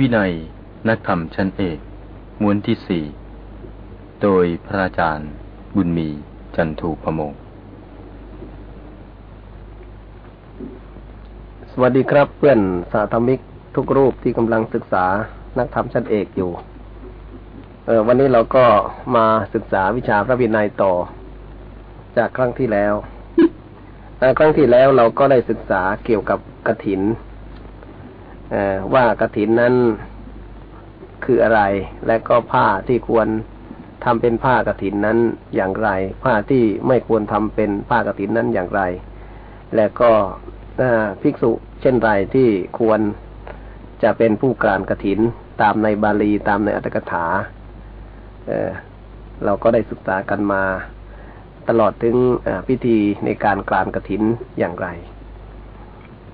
วินัยนักธรรมชั้นเอก ม้วนที่สี่ โดยพระอาจารย์ บุญมีจันทูพโมง สวัสดีครับเพื่อนสาธมิกทุกรูปที่กำลังศึกษานักธรรมชั้นเอกอยู่ เออวันนี้เราก็มาศึกษาวิชาพระวินัยต่อ จากครั้งที่แล้ว ครั้งที่แล้วเราก็ได้ศึกษาเกี่ยวกับกระถิน ว่ากระถินนั้นคืออะไร และก็ผ้าที่ควรทำเป็นผ้ากระถินนั้นอย่างไร ผ้าที่ไม่ควรทำเป็นผ้ากระถินนั้นอย่างไร และก็ภิกษุเช่นไรที่ควรจะเป็นผู้การกระถินตามในบาลีตามในอัตถกถาเเราก็ได้ศึกษากันมาตลอดถึงพิธีในการกรานกระถินอย่างไร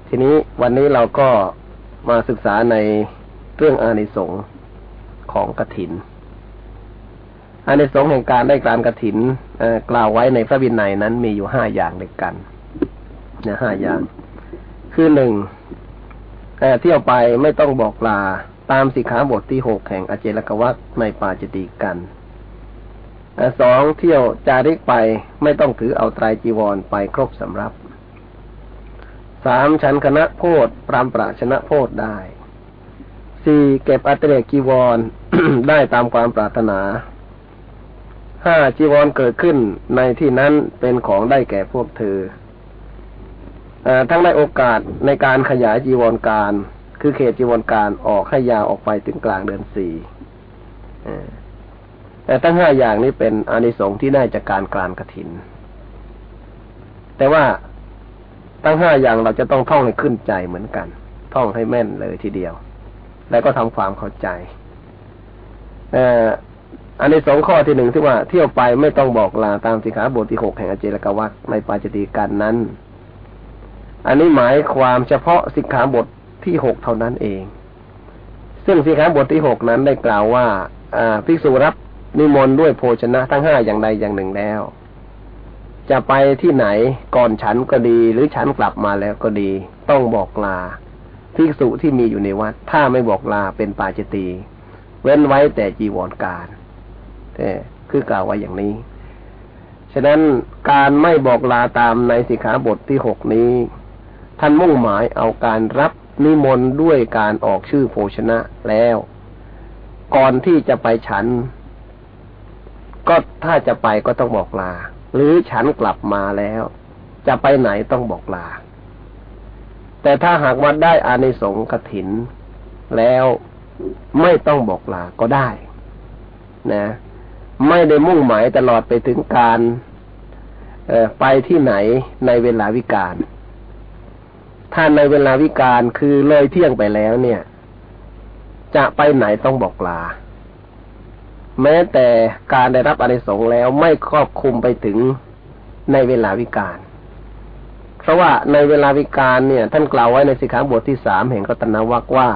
ทีนี้วันนี้เราก็ มาศึกษาในเรื่องอานิสงส์ของกถิน อานิสงส์แห่งการได้การกถินกล่าวไว้ในพระวินัยนั้นมีอยู่ห้าอย่างด้วยกันนะห้าอย่าง คือหนึ่งเที่ยวไปไม่ต้องบอกลาตามสิกขาบทที่หกแห่งอเจลกวัตในปาจิติกันสองเที่ยวจาริกไปไม่ต้องถือเอาไตรจีวรไปครบสำรับ สามชั้นคณะโพธปรามปราชนะโพธได้สี่เก็บอัตเรกีวรได้ตามความปรารถนาห้าจีวรเกิดขึ้นในที่นั้นเป็นของได้แก่พวกเธออทั้งได้โอกาสในการขยายจีวรการ คือเขตจีวรการออกให้ยาวออกไปถึงกลางเดือนสี่แต่ทั้งห้าอย่างนี้เป็นอานิสงส์ที่ได้จากการกลานกระถิน แต่ว่า ทั้งห้าอย่างเราจะต้องท่องให้ขึ้นใจเหมือนกัน ท่องให้แม่นเลยทีเดียว แล้วก็ทำความเข้าใจอันนี้สองข้อที่หนึ่งที่ว่าเที่ยวไปไม่ต้องบอกลาตามสิกขาบทที่หกแห่งอเจรกวัตในปาจติการนั้น อันนี้หมายความเฉพาะสิกขาบทที่หกเท่านั้นเอง ซึ่งสิกขาบทที่หกนั้นได้กล่าวว่าภิกษุรับนิมนต์ด้วยโภชนะทั้งห้าอย่างใดอย่างหนึ่งแล้ว จะไปที่ไหนก่อนฉันก็ดี หรือฉันกลับมาแล้วก็ดี ต้องบอกลาภิกษุที่มีอยู่ในวัด ถ้าไม่บอกลาเป็นปาจิตี เว้นไว้แต่จีวรการแต่คือกล่าวไว้อย่างนี้ ฉะนั้นการไม่บอกลาตามในสิกขาบทที่หกนี้ ท่านมุ่งหมายเอาการรับนิมนต์ด้วยการออกชื่อโภชนะแล้ว ก่อนที่จะไปฉัน ก็ถ้าจะไปก็ต้องบอกลา หรือฉันกลับมาแล้ว จะไปไหนต้องบอกลา แต่ถ้าหากว่าได้อานิสงส์กถิน แล้วไม่ต้องบอกลาก็ได้ นะ ไม่ได้มุ่งหมายตลอดไปถึงการไปที่ไหนในเวลาวิกาลถ้าในเวลาวิกาลคือเลยเที่ยงไปแล้วเนี่ย จะไปไหนต้องบอกลา แม้แต่การได้รับอนิสงแล้วไม่ครอบคุมไปถึงในเวลาวิกาลเพราะว่าในเวลาวิกาลเนี่ย ท่านกล่าวไว้ในสิกขาบทที่สามแห่งกตนาวักว่า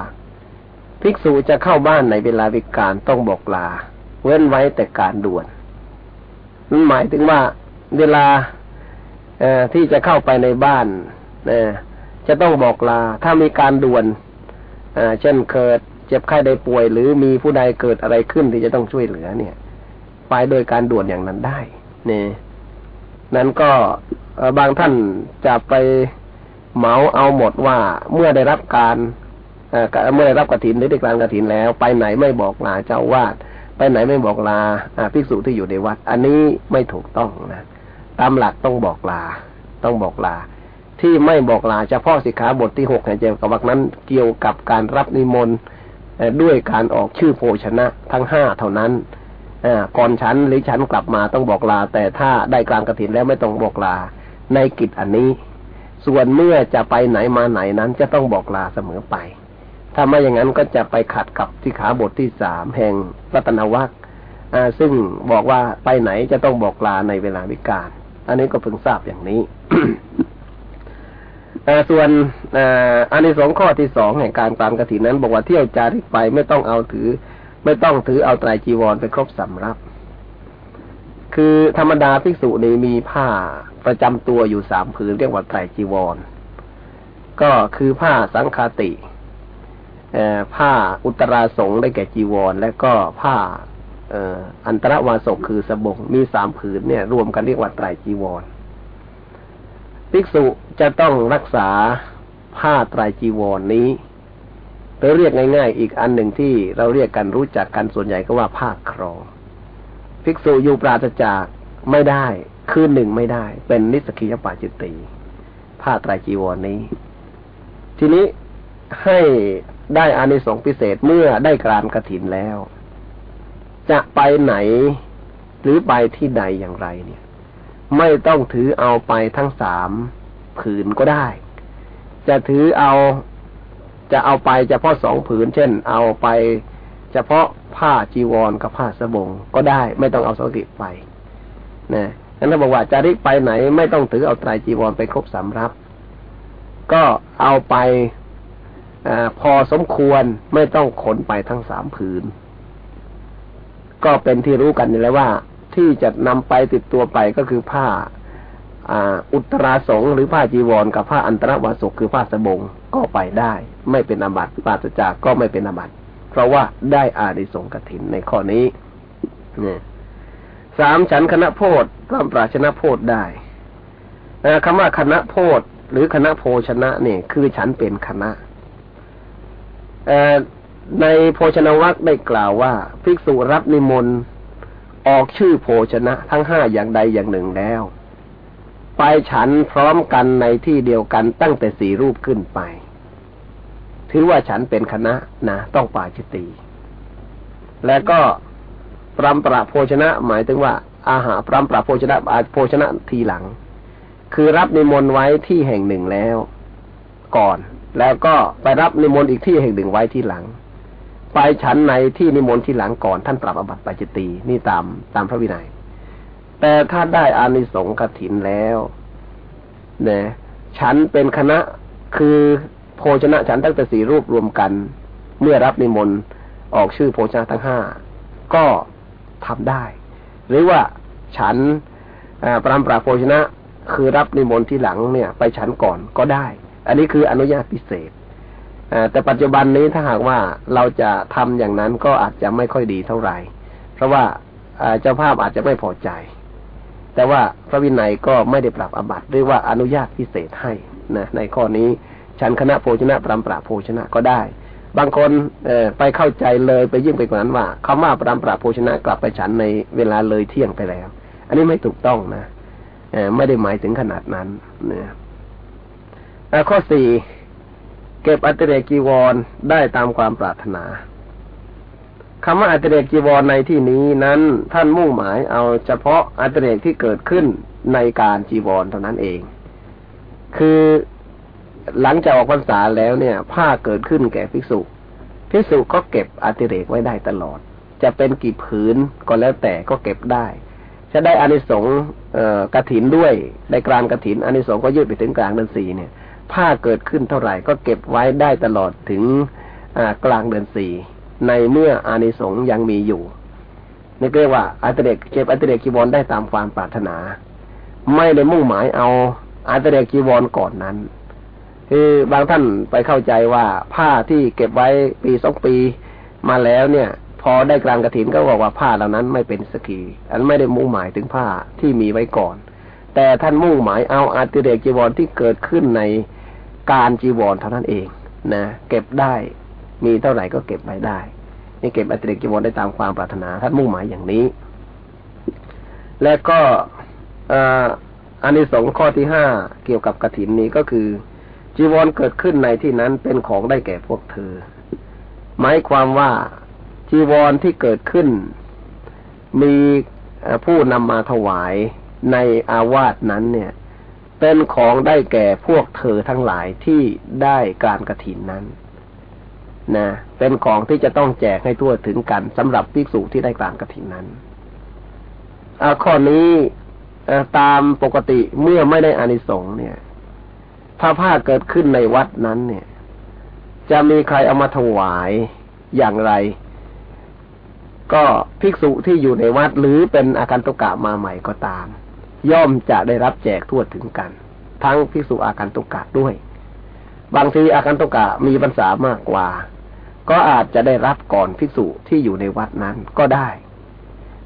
ภิกษุจะเข้าบ้านในเวลาวิกาลต้องบอกลา เว้นไว้แต่การด่วนนั่นหมายถึงว่าเวลาที่จะเข้าไปในบ้านเจะต้องบอกลา ถ้ามีการด่วนเช่นเกิด เจ็บไข้ได้ป่วย หรือมีผู้ใดเกิดอะไรขึ้นที่จะต้องช่วยเหลือเนี่ย ไปโดยการด่วนอย่างนั้นได้เนี่ยนั้นก็บางท่านจะไปเหมาเอาหมดว่าเมื่อได้รับการเมื่อได้รับกระถินหรือได้การกระถินแล้ว ไปไหนไม่บอกลาเจ้าวาดไปไหนไม่บอกลาภิกษุที่อยู่ในวัด อันนี้ไม่ถูกต้องนะตามหลักต้องบอกลา ต้องบอกลา ที่ไม่บอกลาเฉพาะสิกขาบทที่หกแห่งเจมกับวักนั้นเกี่ยวกับการรับนิมนต์ ด้วยการออกชื่อโภชนะทั้งห้าเท่านั้นก่อนฉันหรือฉันกลับมาต้องบอกลา แต่ถ้าได้กลางกระถินแล้วไม่ต้องบอกลา ในกิจอันนี้ ส่วนเมื่อจะไปไหนมาไหนนั้นจะต้องบอกลาเสมอไป ถ้าไม่อย่างนั้นก็จะไปขัดกับที่ขาบทที่สามแห่งรัตนวัคซึ่งบอกว่าไปไหนจะต้องบอกลาในเวลาวิกาลอันนี้ก็เพิ่งทราบอย่างนี้ ส่วนอันในสองข้อที่สองแห่งการตามกถินนั้น บอกว่าเที่ยวจาริกไปไม่ต้องเอาถือ ไม่ต้องถือเอาไตรจีวรไปครบสำรับ คือธรรมดาภิกษุนี้มีผ้าประจำตัวอยู่สามผืนเรียกว่าไตรจีวร ก็คือผ้าสังคาติผ้าอุตราสงได้แก่จีวร และก็ผ้าอันตรวาสกคือสบงมีสามผืนเนี่ย รวมกันเรียกว่าไตรจีวร ภิกษุจะต้องรักษาผ้าไตรจีวรนนี้หรือเรียกง่าย ๆ อีกอันหนึ่งที่เราเรียกกันรู้จักกันส่วนใหญ่ก็ว่าผ้าครองภิกษุอยู่ปราศจากไม่ได้คืนหนึ่งไม่ได้ เป็นนิสกิยปาจิตติผ้าไตรจีวรนนี้ ทีนี้ให้ได้อานิสงส์พิเศษเมื่อได้กรานกระถินแล้ว จะไปไหนหรือไปที่ใดอย่างไรเนี่ย ไม่ต้องถือเอาไปทั้งสามผืนก็ได้ จะถือเอาจะเอาไปเฉพาะสองผืน เช่น เอาไปเฉพาะผ้าจีวรกับผ้าสบงก็ได้ ไม่ต้องเอาสกิไปนะนั้นถ้าบอกว่าจะริกไปไหน ไม่ต้องถือเอาไตรจีวรไปครบสำรับ ก็เอาไปอพอสมควรไม่ต้องขนไปทั้งสามผืน ก็เป็นที่รู้กันอยู่แล้วว่า ที่จะนำไปติดตัวไปก็คือผ้าอุตราสงหรือผ้าจีวร กับผ้าอันตรวาสุคือผ้าสบงก็ไปได้ ไม่เป็นอาบัติปาศจากก็ไม่เป็นอาบัติ เพราะว่าได้อาดิสงกถินในข้อนี้เนี่ยสามฉันคณะโพธพระปราชนะโพธได้คำว่าคณะโพธหรือคณะโพชนะเนี่ยคือฉันเป็นคณะในโภชนวัคได้กล่าวว่า ภิกษุรับนิมนต์ ออกชื่อโภชนะทั้งห้าอย่างใดอย่างหนึ่งแล้ว ไปฉันพร้อมกันในที่เดียวกันตั้งแต่สี่รูปขึ้นไป ถือว่าฉันเป็นคณะนะต้องปาจิตีและก็ปรำประโภชนะหมายถึงว่า อาหารปรำประโภชนะอาโภชนะทีหลัง คือรับนิมนต์ไว้ที่แห่งหนึ่งแล้ว ก่อน แล้วก็ไปรับนิมนต์อีกที่แห่งหนึ่งไว้ที่หลัง ไปฉันในที่นิมนต์ที่หลังก่อนท่านปรับอบัติปาจิตีนี่ตามตามพระวินัย แต่ถ้าได้อานิสงส์กถินแล้วเนี่ยฉันเป็นคณะคือโภชนะฉันตั้งแต่สี่รูปรวมกัน เมื่อรับนิมนต์ออกชื่อโภชนะทั้งห้าก็ทำได้ หรือว่าฉันปรามปราโภชนะคือรับนิมนต์ที่หลังเนี่ย ไปฉันก่อนก็ได้ อันนี้คืออนุญาตพิเศษ แต่ปัจจุบันนี้ถ้าหากว่าเราจะทำอย่างนั้นก็อาจจะไม่ค่อยดีเท่าไหร่ เพราะว่าเจ้าภาพอาจจะไม่พอใจ แต่ว่าพระวินัยก็ไม่ได้ปรับอบัติหรือว่าอนุญาตพิเศษให้นะในข้อนี้ฉันคณะโภชนะปรำปราโภชนะก็ได้ บางคนเอไปเข้าใจเลยไปยิ่งไปกว่านั้นว่าคำว่าปรำปราโภชนะกลับไปฉันในเวลาเลยเที่ยงไปแล้ว อันนี้ไม่ถูกต้องนะไม่ได้หมายถึงขนาดนั้นเนี่ยข้อสี่ เก็บอัตเรกีวรได้ตามความปรารถนาคำว่าอัตเรกีวรในที่นี้นั้นท่านมุ่งหมายเอาเฉพาะอัตเรกที่เกิดขึ้นในการจีวรเท่านั้นเอง คือหลังจากออกพรรษาแล้วเนี่ย ผ้าเกิดขึ้นแก่ภิกษุภิกษุก็เก็บอัติเรกไว้ได้ตลอด จะเป็นกี่ผืนก็แล้วแต่ก็เก็บได้ จะได้อานิสงส์กระถินด้วย ในกลางกระถินอานิสงส์ก็ยืดไปถึงกลางเดือนสี่เนี่ย ผ้าเกิดขึ้นเท่าไหร่ ก็เก็บไว้ได้ตลอดถึงกลางเดือนสี่ในเมื่ออานิสงส์ยังมีอยู่นี่เรียกว่าอัตเดกเก็บอัตเดกกีวรได้ตามความปรารถนา ไม่ได้มุ่งหมายเอาอัตเดกกีวรก่อนนั้น คือบางท่านไปเข้าใจว่าผ้าที่เก็บไว้ปีสองปีมาแล้วเนี่ย พอได้กลางกระถินก็บอกว่าผ้าเหล่านั้นไม่เป็นสกี อันไม่ได้มุ่งหมายถึงผ้าที่มีไว้ก่อน แต่ท่านมุ่งหมายเอาอัติเดกจีวรที่เกิดขึ้นในการจีวรเท่านั้นเองนะเก็บได้มีเท่าไหร่ก็เก็บไปได้นี่เก็บอัติเรกจีวรได้ตามความปรารถนา ท่านมุ่งหมายอย่างนี้ และก็อันนี้สองข้อที่ห้าเกี่ยวกับกระถินนี้ก็คือ จีวรเกิดขึ้นในที่นั้นเป็นของได้แก่พวกเธอ หมายความว่าจีวรที่เกิดขึ้น มีผู้นำมาถวาย ในอาวาสนั้นเนี่ย เป็นของได้แก่พวกเธอทั้งหลายที่ได้การกระถินนั้นนะเป็นของที่จะต้องแจกให้ทั่วถึงกันสำหรับภิกษุที่ได้การกระถินนั้นอข้อนี้ตามปกติเมื่อไม่ได้อานิสงส์เนี่ย ถ้าผ้าเกิดขึ้นในวัดนั้นเนี่ย จะมีใครเอามาถวายอย่างไร ก็ภิกษุที่อยู่ในวัดหรือเป็นอาการตุกะมาใหม่ก็ตาม ย่อมจะได้รับแจกทั่วถึงกัน ทั้งภิกษุอาการตุกะด้วย บางทีอาการตุกะมีพรรษามากกว่า ก็อาจจะได้รับก่อนภิกษุที่อยู่ในวัดนั้นก็ได้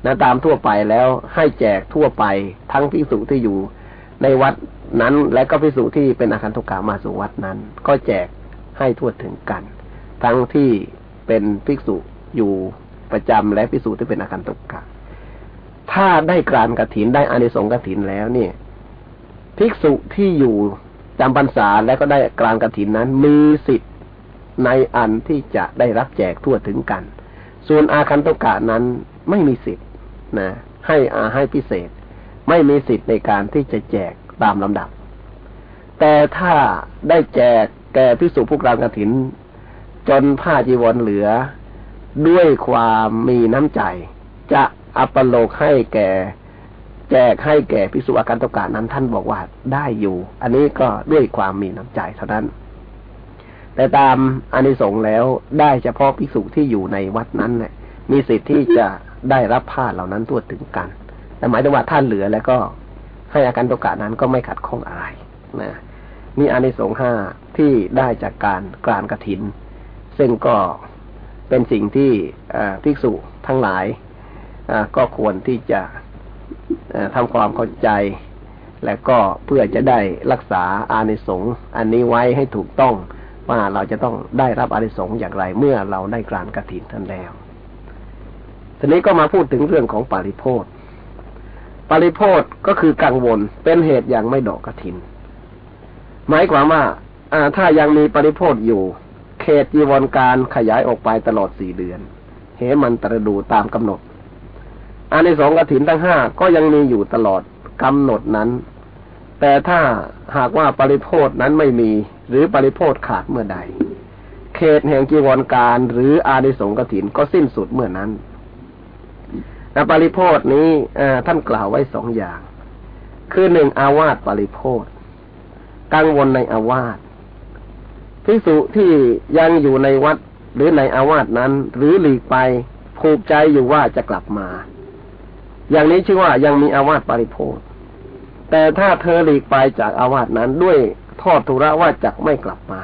นะตามทั่วไปแล้วให้แจกทั่วไป ทั้งภิกษุที่อยู่ในวัดนั้น และก็ภิกษุที่เป็นอาคันตุกามาสู่วัดนั้น ก็แจกให้ทั่วถึงกัน ทั้งที่เป็นภิกษุอยู่ประจำและภิกษุที่เป็นอาคันตุกา ถ้าได้กรานกรถินได้อานิสงส์กรถินแล้วเนี่ยภิกษุที่อยู่จำพรรษาและก็ได้กรานกรถินนั้น มีสิทธิ์ในอันที่จะได้รับแจกทั่วถึงกัน ส่วนอาคันตุกะนั้นไม่มีสิทธิ์นะให้อาให้พิเศษ ไม่มีสิทธิ์ในการที่จะแจกตามลำดับ แต่ถ้าได้แจกแก่พิสุผู้กลางกรถิน จนผ้าจีวรเหลือด้วยความมีน้ำใจ จะ อัปโลกให้แก่ แจกให้แก่พิสุอาการตกานั้น ท่านบอกว่าได้อยู่ อันนี้ก็ด้วยความมีน้ำใจเท่านั้น แต่ตามอานิสงส์แล้วได้เฉพาะพิสุที่อยู่ในวัดนั้นเนี่ยมีสิทธิ์ที่จะได้รับผ้าเหล่านั้นทั่วถึงกัน แต่หมายถึงว่าท่านเหลือแล้วก็ให้อาการตกานั้นก็ไม่ขัดข้องอะไรนะมีอานิสงส์ห้าที่ได้จากการกรานกระถิน ซึ่งก็เป็นสิ่งที่ภิกษุทั้งหลาย ก็ควรที่จะทำความเข้าใจ และก็เพื่อจะได้รักษาอานิสงส์อันนี้ไว้ให้ถูกต้องว่าเราจะต้องได้รับอานิสงส์อย่างไรเมื่อเราได้กรานกระถินท่านแล้วทีนี้ก็มาพูดถึงเรื่องของปาริโพธปาริโพธก็คือกังวลเป็นเหตุอย่างไม่ดอกกระถิน หมายความว่าถ้ายังมีปริโพธอยู่ เขตจีวรการขยายออกไปตลอดสี่เดือนเหมันตรดูตามกำหนด อันในสองกระถินทั้งห้าก็ยังมีอยู่ตลอดกำหนดนั้น แต่ถ้าหากว่าปริโพธนั้นไม่มีหรือปริโพธขาดเมื่อใด เขตแห่งจีวรการหรืออานิสงส์กถินก็สิ้นสุดเมื่อนั้นแต่ปริโพธนี้ท่านกล่าวไว้สองอย่าง คือหนึ่งอาวาสปริโพธกังวลในอาวาสพิสุที่ยังอยู่ในวัดหรือในอาวาสนั้น หรือหลีกไปผูกใจอยู่ว่าจะกลับมา อย่างนี้ชื่อว่ายังมีอาวาสปริโพธแต่ถ้าเธอหลีกไปจากอาวาสนั้นด้วยทอดทุระว่าจะไม่กลับมา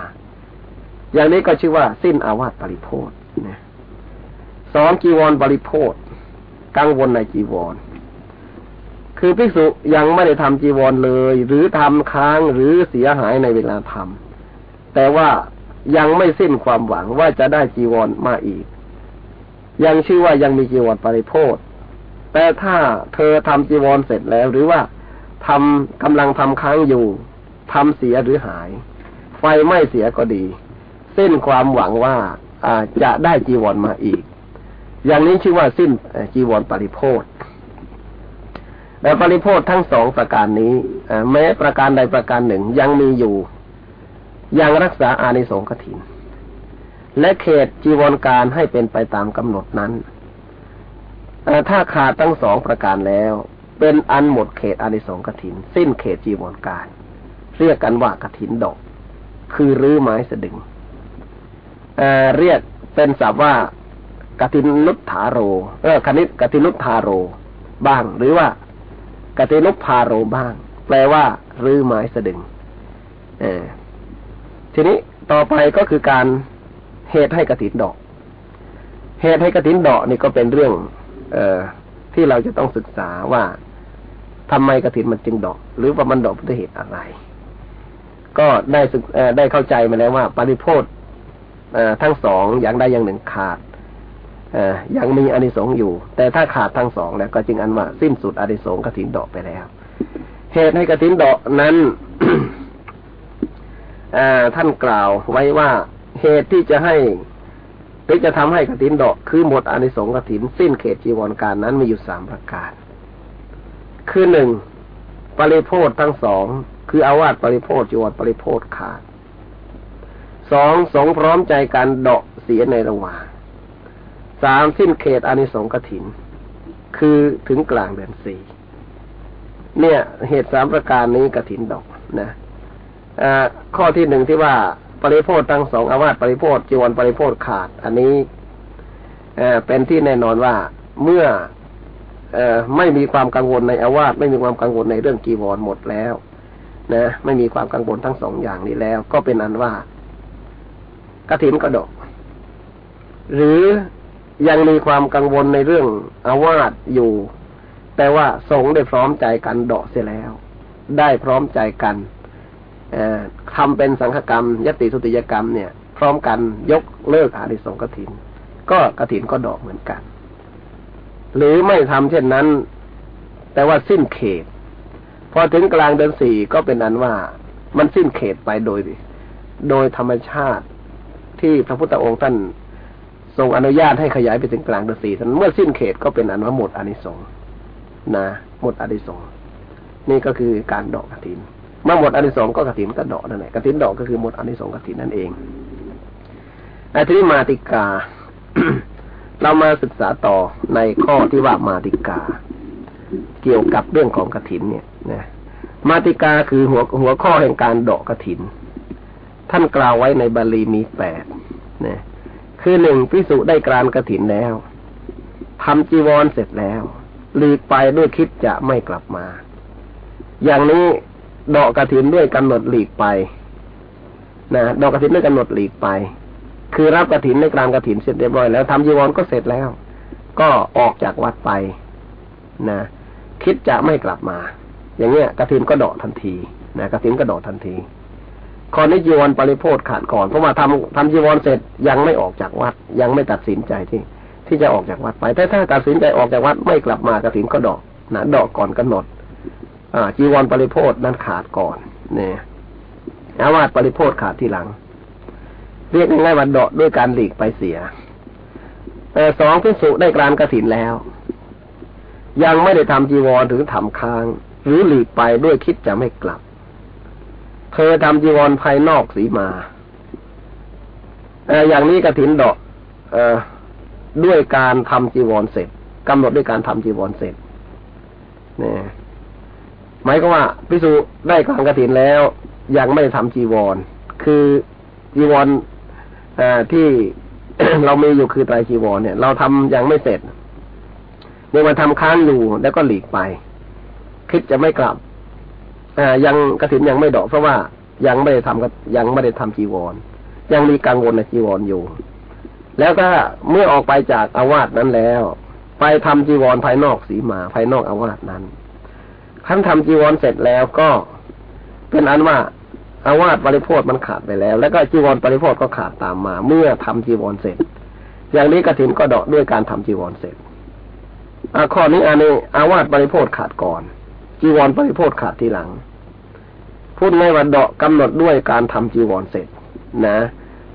อย่างนี้ก็ชื่อว่า สิ้นอาวาสปริโพธนะสองจีวรปริโพธกังวลในจีวร คือภิกษุยังไม่ได้ทำจีวรเลย หรือทำค้างหรือเสียหายในเวลาทำแต่ว่ายังไม่สิ้นความหวังว่าจะได้จีวรมาอีก ยังชื่อว่ายังมีจีวรปริโพธ แต่ถ้าเธอทำจีวรเสร็จแล้วหรือว่าทำกำลังทำค้างอยู่ทำเสียหรือหาย ไฟไม่เสียก็ดีสิ้นความหวังว่าอาจะได้จีวรมาอีก อย่างนี้ชื่อว่าสิ้นจีวรปริโพธแต่ปริโพธทั้งสองประการนี้แม้ประการใดประการหนึ่งยังมีอยู่ ยังรักษาอานิสงส์กถิน และเขตจีวรการให้เป็นไปตามกำหนดนั้น ถ้าขาดทั้งสองประการแล้ว เป็นอันหมดเขตอานิสงส์กถิน สิ้นเขตจีวรการ เรียกกันว่ากถินดอก คือรื้อไม้สะดึงเเรียกเป็นศัพท์ว่ากตินุถาโร เออคณิตกตินุถาโร บ้าง หรือว่ากตินุพาโรบ้าง แปลว่า รื้อไม้สะดึง เออทีนี้ต่อไปก็คือการเหตุให้กระถินดอก เหตุให้กระถินดอกนี่ก็เป็นเรื่อง เออที่เราจะต้องศึกษาว่าทำไมกระถินมันจึงดอก หรือว่ามันดอกด้วยเหตุอะไร ก็ได้ศึกได้เข้าใจมาแล้วว่า ปริโพธทั้งสองอย่างใดอย่างหนึ่งขาดยังมีอนิสงส์อยู่ แต่ถ้าขาดทั้งสองแล้วก็จึงอันว่าสิ้นสุดอนิสงส์กระถินดอกไปแล้ว เหตุให้กระถินดอกนั้นท่านกล่าวไว้ว่าเหตุที่จะให้ หรือจะทำให้กฐินดอกคือหมดอนิสงส์กฐินสิ้นเขตจีวรการนั้นมีอยู่สามประการ คือหนึ่งปริโพธทั้งสองคืออาวาสปริโพธจีวรปริโพธขาดสองสงพร้อมใจการเดาะเสียในระหว่างสามสิ้นเขตอนิสงส์กฐิน คือถึงกลางเดือนสี่เนี่ย เหตุสามประการนี้กฐินดอกนะข้อที่หนึ่งที่ว่า ปริโพธทั้งสองอาวาสปริโพธจีวรปริโพธขาด อันนี้เป็นที่แน่นอนว่าเมื่ออไม่มีความกังวลในอาวาสไม่มีความกังวลในเรื่องจีวรหมดแล้ว นะ ไม่มีความกังวลทั้งสองอย่างนี้แล้ว ก็เป็นอันว่ากระถินก็ดก หรือยังมีความกังวลในเรื่องอาวาสอยู่ แต่ว่าสงได้พร้อมใจกันเดาะเสียแล้ว ได้พร้อมใจกัน ทำเป็นสังฆกรรมยติสุติยกรรมเนี่ย พร้อมกันยกเลิกอาริสงกถิน ก็กถินก็ดอกเหมือนกัน หรือไม่ทำเช่นนั้น แต่ว่าสิ้นเขต พอถึงกลางเดือนสี่ก็เป็นอันว่ามันสิ้นเขตไปโดย โดยธรรมชาติที่พระพุทธองค์ท่านทรงอนุญาตให้ขยายไปถึงกลางเดือนสี่ท่านเมื่อสิ้นเขตก็เป็นอันว่าหมดอานิสงส์นะ หมดอานิสงส์นี่ก็คือการดอกกฐิน เมื่อหมดอนิสงส์ก็กฐินก็ดอกนั่นแหละกฐินดอกก็คือหมดอนิสงส์กฐินนั่นเองอาทิมาติกา เรามาศึกษาต่อในข้อที่ว่ามาติกา เกี่ยวกับเรื่องของกฐินเนี่ยนะมาติกาคือหัวหัวข้อแห่งการดอกกฐิน ท่านกล่าวไว้ในบาลีมีแปดนะคือหนึ่งพิสุได้กรานกระถินแล้วทำจีวรเสร็จแล้วหลีกไปด้วยคิดจะไม่กลับมา อย่างนี้ ดอกกระถินด้วยกำหนดหลีกไปนะดอกกระถินด้วยกำหนดหลีกไป คือรับกระถินในกลางกระถินเสร็จเรียบร้อยแล้วทำจีวรก็เสร็จแล้ว ก็ออกจากวัดไปนะคิดจะไม่กลับมา อย่างเงี้ยกระถินก็ดอกทันทีนะกระถินก็ดอกทันทีขอนี้จีวรปริโภทขาดก่อนเพราะว่าทำทำจีวรเสร็จยังไม่ออกจากวัด ยังไม่ตัดสินใจที่ ที่จะออกจากวัดไปถ้าถ้าตัดสินใจออกจากวัดไม่กลับมากระถินก็ดอกนะดอกก่อนกำหนด จีวรปริโภทนั้นขาดก่อนเนี่ยอาวาสปริโภทขาดที่หลัง เรียกง่ายๆว่าดอกด้วยการหลีกไปเสียเออสองพิสุได้กรานกระถินแล้ว ยังไม่ได้ทำจีวรหรือทำค้าง หรือหลีกไปด้วยคิดจะไม่กลับ เธอทำจีวรภายนอกสีมาออย่างนี้กระถินดอกด้วยการทำจีวรเสร็จกำหนดด้วยการทำจีวรเสร็จเนี่ย หมายก็ว่าพิสูได้กลางกระถินแล้ว ยังไม่ทำจีวร คือจีวรที่เรามีอยู่คือไตรจีวรเนี่ย เราทำยังไม่เสร็จเนี่ยมาทำค้างอยู่แล้วก็หลีกไป คิดจะไม่กลับยังกระถินยังไม่ดอกเพราะว่ายังไม่ได้ทำยังไม่ได้ทำจีวร ยังมีกังวลในจีวรอยู่ แล้วก็เมื่อออกไปจากอาวาสนั้นแล้ว ไปทำจีวรภายนอกสีมาภายนอกอาวาสนั้น ท่านทำจีวรเสร็จแล้วก็ เป็นอันว่าอาวาสบริโภคมันขาดไปแล้ว แล้วก็จีวรบริโภคก็ขาดตามมา เมื่อทำจีวรเสร็จ อย่างนี้กระถินก็ดอกด้วยการทำจีวรเสร็จอข้อนี้อันนี้อาวาสบริโภคขาดก่อน จีวรปริโภทขาดทีหลัง พูดง่ว่าเดาะกำหนดด้วยการทำจีวรเสร็จ นะ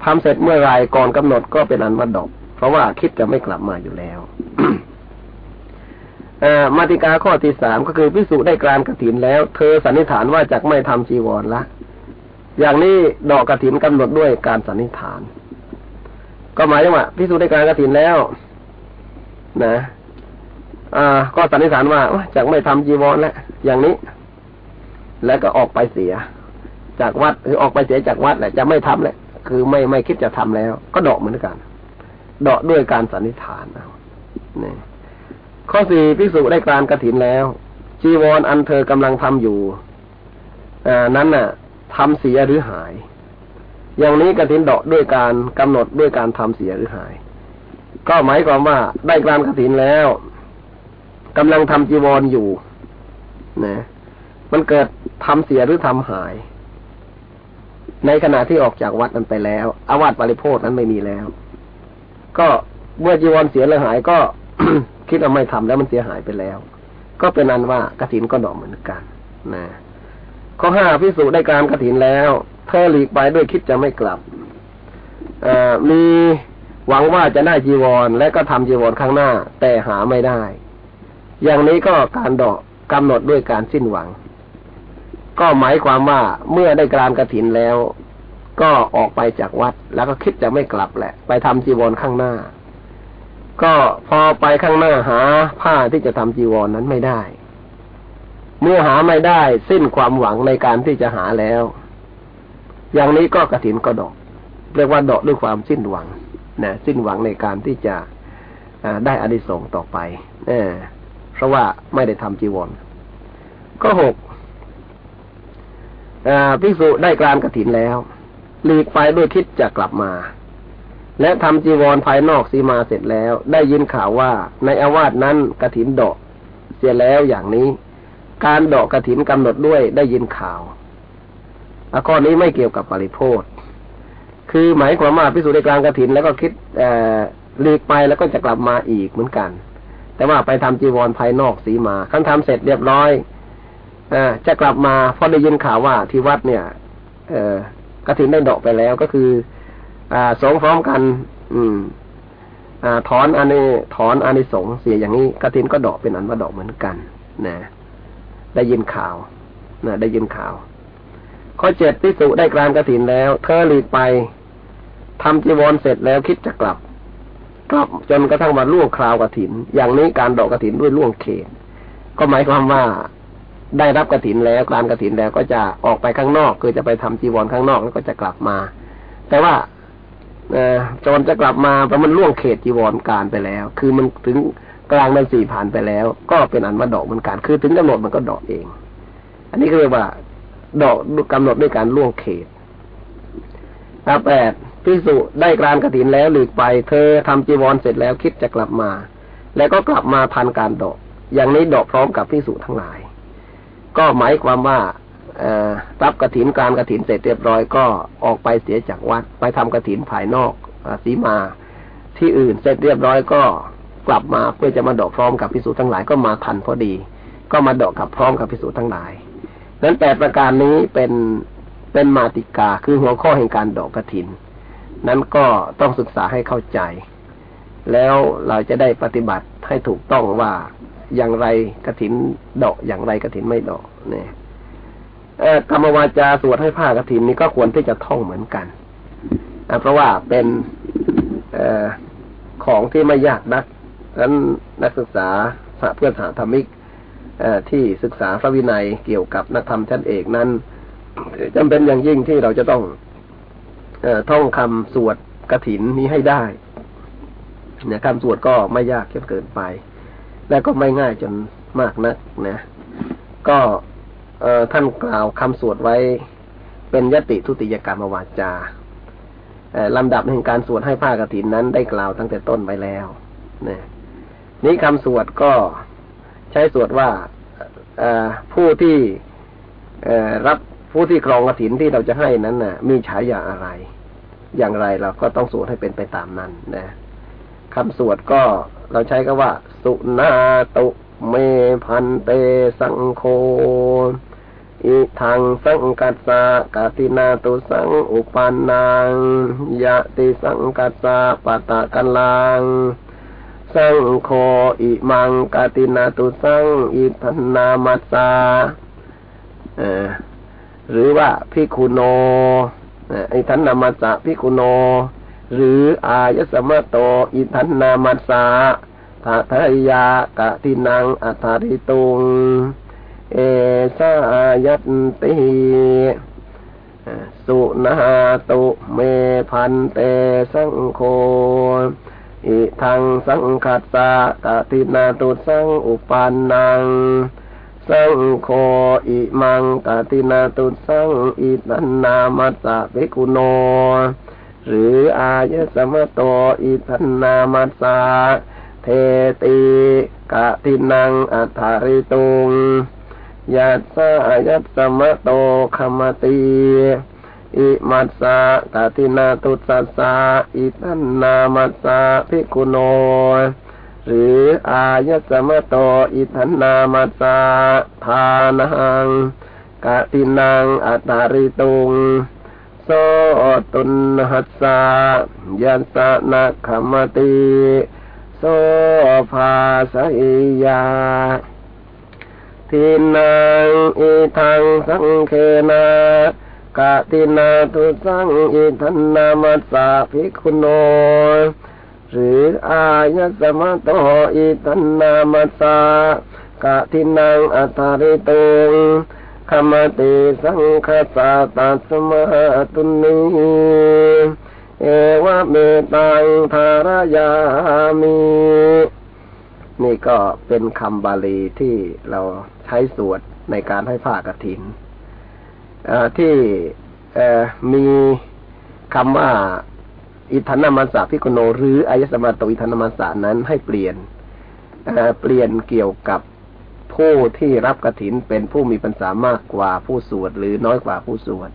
ทำเสร็จเมื่อไรก่อนกำหนดก็เป็นอันว่าดอก เพราะว่าคิดจะไม่กลับมาอยู่แล้ว มาติกาข้อที่สามก็คือพิสูจได้กรานกระถินแล้ว เธอสันนิษฐานว่าจะไม่ทำจีวรละ อย่างนี้ดอกกระถินกำหนดด้วยการสันนิษฐาน ก็หมายถึงว่าพิสูจได้กรานกระถินแล้ว นะอ่าก็สันนิษฐานว่าจากไม่ทำจีวรแล้วอย่างนี้ แล้วก็ออกไปเสีย จากวัดคือออกไปเสียจากวัดแหละจะไม่ทำแล้วคือไม่ไม่คิดจะทำแล้ว ก็ดอกเหมือนกันดอกด้วยการสันนิษฐานเอานี่ ข้อสี่พิสุได้การกระถินแล้ว จีวรอันเธอกำลังทำอยู่อนั้นน่ะทำเสียหรือหาย อย่างนี้กระถินดอกด้วยการกำหนดด้วยการทำเสียหรือหาย ก็หมายความว่าได้การกระถินแล้วกำลังทำจีวรออยู่นะมันเกิดทำเสียหรือทำหาย ในขณะที่ออกจากวัดนั้นไปแล้วอาวาสปริโภทนั้นไม่มีแล้ว ก็เมื่อจีวรเสียแล้วหายก็ คิดว่าไม่ทำแล้วมันเสียหายไปแล้ว ก็เป็นอันว่ากระถินก็ดอกเหมือนกัน นะข้อห้าพิสูจได้การกระถินแล้วเธอหลีกไปด้วยคิดจะไม่กลับมีหวังว่าจะได้จีวร และก็ทำจีวรข้างหน้า แต่หาไม่ได้ อย่างนี้ก็การดอกกำหนดด้วยการสิ้นหวัง ก็หมายความว่าเมื่อได้กานกระถินแล้ว ก็ออกไปจากวัด แล้วก็คิดจะไม่กลับแหละ ไปทำจีวรข้างหน้า ก็พอไปข้างหน้าหาผ้าที่จะทำจีวรนนั้นไม่ได้ เมื่อหาไม่ได้สิ้นความหวังในการที่จะหาแล้ว อย่างนี้ก็กระถินก็ดอก เรียกว่าดอกด้วยความสิ้นหวังนะสิ้นหวังในการที่จะได้อานิสงส์ต่อไปเออพราะว่าไม่ได้ทำจีวร ก็หกภิกษุได้กรานกระถินแล้วหลีกไปด้วยคิดจะกลับมา และทำจีวรภายนอกสีมาเสร็จแล้ว ได้ยินข่าวว่าในอาวาสนั้นกระถินดอกเสียแล้วอย่างนี้ การดอกกระถินกำหนดด้วยได้ยินข่าวข้อนี้ไม่เกี่ยวกับปริโพธคือหมายความว่าพิสูจน์ในกลางกระถินแล้วก็คิดเอหลีกไปแล้วก็จะกลับมาอีกเหมือนกัน แต่ว่าไปทำจีวรภายนอกสีมาขั้นทำเสร็จเรียบร้อยอจะกลับมาพอได้ยินข่าวว่าที่วัดเนี่ย เอกระถินได้ดอกไปแล้วก็คือ สงพร้อมกัน อืมอ่าถอนอันนี้ถอนอันนี้สงเสียอย่างนี้กระถินก็ดอกเป็นอันว่าดอกเหมือนกันนะได้ยินข่าวนะได้ยินข่าว ข้อเจ็ดพิสุได้กรานกระถินแล้ว เธอหลีกไปทำจีวรเสร็จแล้วคิดจะกลับกลับจนกระทั่งมาล่วงคราวกระถิน อย่างนี้การดอกกระถินด้วยล่วงเขต ก็หมายความว่าได้รับกระถินแล้วกรานกระถินแล้วก็จะออกไปข้างนอก คือจะไปทำจีวรข้างนอกแล้วก็จะกลับมา แต่ว่า จนจะกลับมาเพราะมันล่วงเขตจีวรการไปแล้ว คือมันถึงกลางเดือนสี่ผ่านไปแล้ว ก็เป็นอันว่าดอกเหมือนกันคือถึงกำหนดมันก็ดอกเอง อันนี้ก็เรียกว่า ดอกกำหนดด้วยการล่วงเขตอัแปดพิสุได้กรานกระถินแล้วหลีกไป เธอทำจีวรเสร็จแล้วคิดจะกลับมา แล้วก็กลับมาทันการดอก อย่างนี้ดอกพร้อมกับพิสุทั้งหลาย ก็หมายความว่า รับกระถินการกระถินเสร็จเรียบร้อยก็ออกไปเสียจากวัด ไปทำกระถินภายนอกอสีมาที่อื่นเสร็จเรียบร้อยก็กลับมาเพื่อจะมาดอกพร้อมกับพิสุทั้งหลายก็มาทันพอดี ก็มาดอกกับพร้อมกับพิสุทั้งหลาย นั้นแปดประการนี้เป็นเป็นมาติกาคือหัวข้อแห่งการดอกกระถิน นั้นก็ต้องศึกษาให้เข้าใจ แล้วเราจะได้ปฏิบัติให้ถูกต้องว่าอย่างไรกระถินดอกอย่างไรกระถินไม่ดอกเนี่ย กรรมวาจาสวดให้ผ้ากระถินนี้ก็ควรที่จะท่องเหมือนกันเพราะว่าเป็นอของที่ไม่ยากนักนั้นนักศึกษาเพื่อนสาธรรมิกที่ศึกษาพระวินัยเกี่ยวกับนักธรรมชั้นเอกนั้นจำเป็นอย่างยิ่งที่เราจะต้องอท่องคำสวดกระถินนี้ให้ได้เนี่ยคำสวดก็ไม่ยากจนเกินไป และก็ไม่ง่ายจนมากนักนะ ก็ เอท่านกล่าวคำสวดไว้ เป็นยติทุติยกรรมวาจาลำดับแห่งการสวดให้ผ้ากรถินนั้นได้กล่าวตั้งแต่ต้นไปแล้วนะนี้คำสวดก็ใช้สวดว่าผู้ที่รับผู้ที่ครองกฐินที่เราจะให้นั้นน่ะ มีฉายาอะไร อย่างไรเราก็ต้องสวดให้เป็นไปตามนั้นนะคำสวดก็เราใช้ก็ว่า สุนาตุเมพันเตสังโฆ อิทังสังกัสสะกาตินาตุสังอุปันนังยะติสังกัสสะปะตะกันลัง สังโฆอิมังกาตินาตุสังอิทันนามัสสาหรือว่าพิคุโนอิทันนามัสสะพิคุโน หรืออายสมะโตอิทันนามัสสะทาทยากะตินังอัตาริตุง เอสายัตติสุนาตุเมพันเตสังโฆอิทังสังขัสสะกะทินาตุสังอุปันนัง สังโฆอิมังกะทินาตุสังอิตันนามัสสะภิกุโน หรืออายสมโตอิทันนามัสสะเทติกะทินังอัฏฐาริตุง ยัสสะยัสสมโตขมติอิมัสสะตตินาตุสัสสะอิตันนามัสสะภิกุโน หรืออายัสมะโตอิทันนามัสสะทานังกะตินังอัตาริตุงโสตุนหัสสะยัสสะนักขมติโสภาสยา ทินังอิทังสังเคนากะตินาตุสังอิทันนามัสสะภิกขุโนหรืออายสมะโตอิทันนามัสสะกะทินังอัตาริตุงขมติสังคสาตัสมาตุนีเอวะเมตังธารยามี นี่ก็เป็นคำบาลีที่เรา ช้สวดในการให้ผ้ากรถินที่มีคำว่าอิทันนามัสสะพิโกโน หรืออายสมาโตอิทันนามัสสะนั้นให้เปลี่ยนเปลี่ยนเกี่ยวกับผู้ที่รับกระถินเป็นผู้มีปัญษามากกว่าผู้สวด หรือน้อยกว่าผู้สวด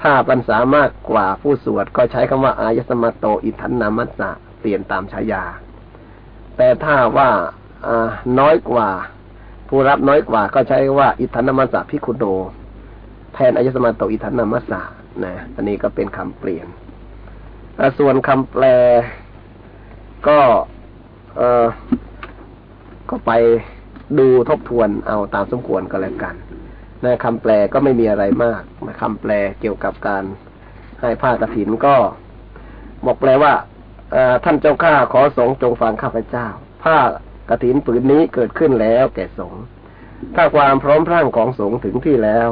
ถ้าปัญษามากกว่าผู้สวด ก็ใช้คำว่า อายสมาโตอิทันนามัสสะเปลี่ยนตามฉายา แต่ถ้าว่าน้อยกว่า ผู้รับน้อยกว่าก็ใช้ว่าอิทันนามัสสะพิคุโด แทนอายสมาโตอิทันนามัสสะนะ อันนี้ก็เป็นคำเปลี่ยน ส่วนคำแปลก็ เออก็ไปดูทบทวนเอาตามสมควรก็แล้วกันนะคำแปลก็ไม่มีอะไรมากนะคำแปลเกี่ยวกับการให้ผ้ากรถินก็ บอกแปลว่าท่านเจ้าข้าขอสงจงฟังข้าพเจ้า ผ้า กรถินผืนนี้เกิดขึ้นแล้วแก่สงถ้าความพร้อมพร่างของสงถึงที่แล้ว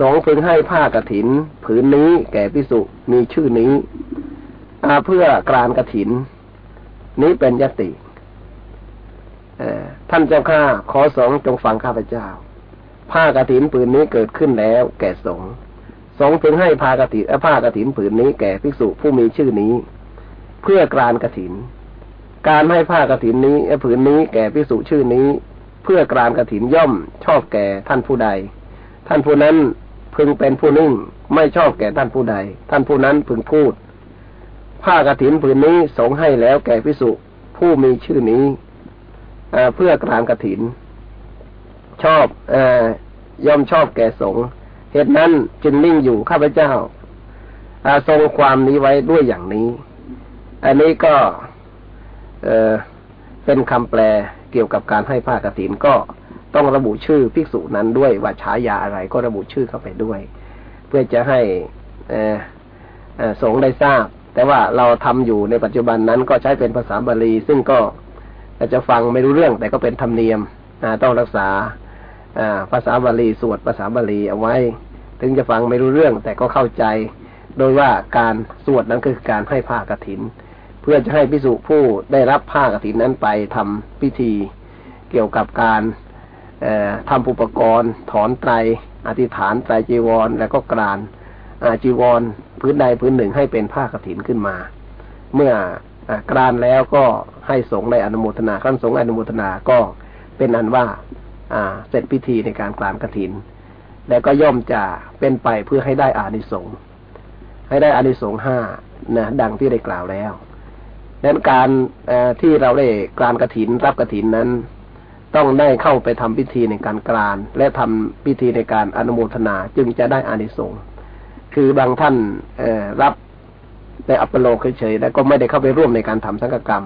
สงพึงให้ผ้ากรถิน ผืนนี้แก่พิสุมีชื่อนี้เพื่อกรานกรถิน นี้เป็นยติท่านเจ้าข้าขอสงจงฟังข้าพเจ้า ผ้ากรถินผืนนี้เกิดขึ้นแล้ว แก่สงสงพึงให้ผ้ากรถินผ้ากถินผืนนี้แก่ภิกษุผู้มีชื่อนี้ เพื่อกรานกรถิน การให้ผ้ากรถินนี้ผืนนี้แก่ภิกษุชื่อนี้ เพื่อกรานกรถินย่อม ชอบแก่ท่านผู้ใด ท่านผู้นั้นพึงเป็นผู้นิ่ง ไม่ชอบแก่ท่านผู้ใด ท่านผู้นั้นพึงพูด ผ้ากรถินผืนนี้สงให้แล้วแก่ภิกษุผู้มีชื่อนี้เพื่อกรานกระถิน ชอบอย่อมชอบแก่สงเหตุนั้นจึงนิ่งอยู่ข้าพเจ้าทรงความนี้ไว้ด้วยอย่างนี้ อันนี้ก็ เออเป็นคำแปลเกี่ยวกับการให้ผ้ากรถินก็ต้องระบุชื่อภิกษุนั้นด้วยว่าฉายาอะไรก็ระบุชื่อเข้าไปด้วย เพื่อจะให้สงได้ทราบ แต่ว่าเราทำอยู่ในปัจจุบันนั้นก็ใช้เป็นภาษาบาลี ซึ่งก็อาจจะฟังไม่รู้เรื่องแต่ก็เป็นธรรมเนียมต้องรักษาภาษาบาลีสวดภาษาบาลีเอาไว้ ถึงจะฟังไม่รู้เรื่องแต่ก็เข้าใจ โดยว่าการสวดนั้นคือการให้ผ้ากรถิน เพื่อจะให้พิสุผู้ได้รับผ้ากรถินนั้นไปทำพิธีเกี่ยวกับการทำอุปกรณ์ ถอนไตร อธิษฐานไตรจีวร แล้วก็กรานจีวรพื้นใดพื้นหนึ่งให้เป็นผ้ากรถินขึ้นมา เมื่อกรานแล้วก็ให้สงในอนุโมทนาขั้นสงอนุโมทนาก็เป็นอันว่าอ่าเสร็จพิธีในการกรานกระถิน แล้วก็ย่อมจะเป็นไปเพื่อให้ได้อานิสงส์ให้ได้อานิสงส์ห้านะดังที่ได้กล่าวแล้ว ดังนั้นการที่เราได้กรานกระถินรับกระถินนั้น ต้องได้เข้าไปทำพิธีในการกราน และทำพิธีในการอนุโมทนาจึงจะได้อานิสงส์คือบางท่านรับในอัปโลกเฉยๆแล้วก็ไม่ได้เข้าไปร่วมในการทำสังฆกรรม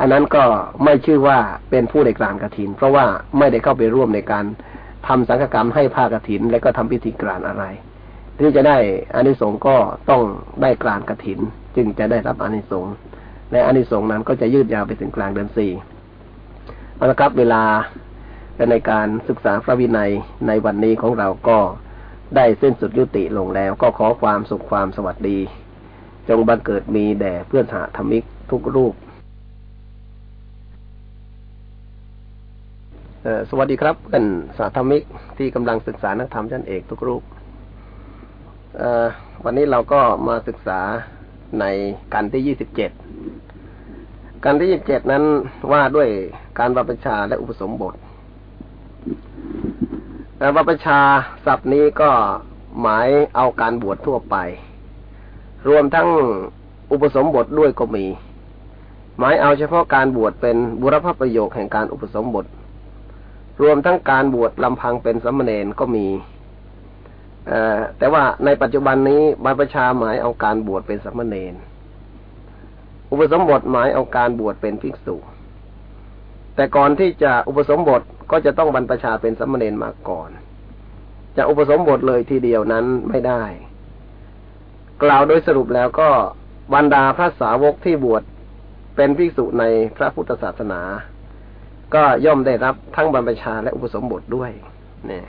อันนั้นก็ไม่ชื่อว่าเป็นผู้ในกลางกระถิน เพราะว่าไม่ได้เข้าไปร่วมในการทำสังฆกรรมให้ผ้ากระถิน และก็ทำพิธีกรานอะไรที่จะได้อานิสงส์ก็ต้องได้กลางกระถิน จึงจะได้รับอานิสงส์ และอานิสงส์นั้นก็จะยืดยาวไปถึงกลางเดือนสี่เอาละครับเวลาในการศึกษาพระวินัยในวันนี้ของเราก็ได้เส้นสุดยุติลงแล้ว ก็ขอความสุขความสวัสดี จงบังเกิดมีแด่เพื่อนหาธรรมิกทุกรูปสวัสดีครับเพื่อนสาธรรมิกที่กำลังศึกษานักธรรมชั้นเอกทุกรูปวันนี้เราก็มาศึกษา ในการที่ยี่สิบเจ็ดการที่ยี่สิบเจ็ดนั้นว่าด้วยการบัพชาและอุปสมบทบัพชาศัพท์นี้ก็หมายเอาการบวชทั่วไป รวมทั้งอุปสมบทด้วยก็มี หมายเอาเฉพาะการบวชเป็นบุรพประโยคแห่งการอุปสมบท รวมทั้งการบวชลำพังเป็นสมมเนนก็มี แต่ว่าในปัจจุบันนี้บรรพชาหมายเอาการบวชเป็นสัมมเนนอุปสมบทหมายเอาการบวชเป็นภิกษุ แต่ก่อนที่จะอุปสมบทก็จะต้องบรรพชาเป็นสัมมเนนมาก่อน จะอุปสมบทเลยทีเดียวนั้นไม่ได้ กล่าวโดยสรุปแล้วก็บรรดาพระสาวกที่บวชเป็นภิกษุในพระพุทธศาสนา ก็ย่อมได้รับทั้งบรรพชาและอุปสมบทด้วย เนี่ย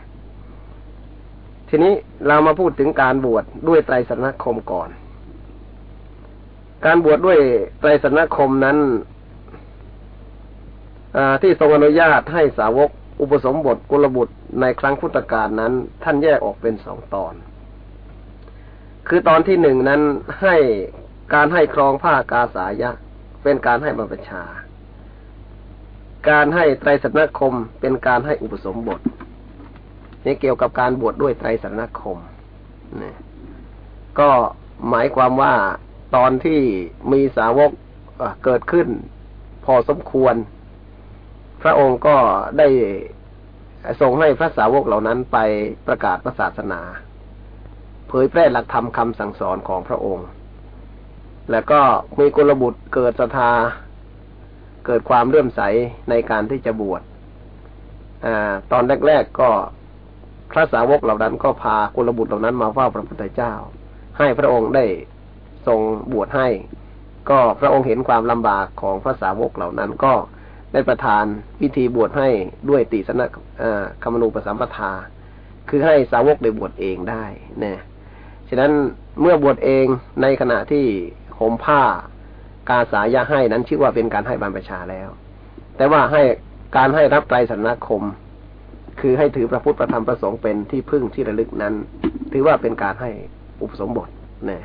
ทีนี้เรามาพูดถึงการบวชดด้วยไตรสนคมก่อน การบวชดด้วยไตรสนคมนั้นที่ทรงอนุญาตให้สาวกอุปสมบทกุลบุตรในครั้งพุทธกาลนั้น ท่านแยกออกเป็นสองตอน คือตอนที่หนึ่งนั้นให้การให้ครองผ้ากาสายะ เป็นการให้บรรพชา การให้ไตรสนคมเป็นการให้อุปสมบท นี่เกี่ยวกับการบวชดด้วยไตรสนคมนี่ก็หมายความว่าตอนที่มีสาวกเกิดขึ้น พอสมควร พระองค์ก็ได้ส่งให้พระสาวกเหล่านั้นไปประกาศพระศาสนา เผยแพร่หลักธรรมคำสั่งสอนของพระองค์ แล้วก็มีกุลบุตรเกิดศรัทธาเกิดความเลื่อมใสในการที่จะบวชอตอนแรก ๆ ก็ พระสาวกเหล่านั้นก็พากุลบุตรเหล่านั้นมาเฝ้าพระพุทธเจ้า ให้พระองค์ได้ทรงบวชให้ ก็พระองค์เห็นความลำบากของพระสาวกเหล่านั้นก็ได้ประทานพิธีบวชให้ด้วยติสนะคำนูปสัมปทา คือให้สาวกได้บวชเองได้เนี่ยฉะนั้นเมื่อบวชเองในขณะที่ห่มผ้ากาสายะให้นั้นชื่อว่าเป็นการให้บรรพชาแล้ว แต่ว่าให้การให้รับไตรสนคม คือให้ถือพระพุทธประธรรมประสงค์เป็นที่พึ่งที่ระลึกนั้น ถือว่าเป็นการให้อุปสมบทเนี่ย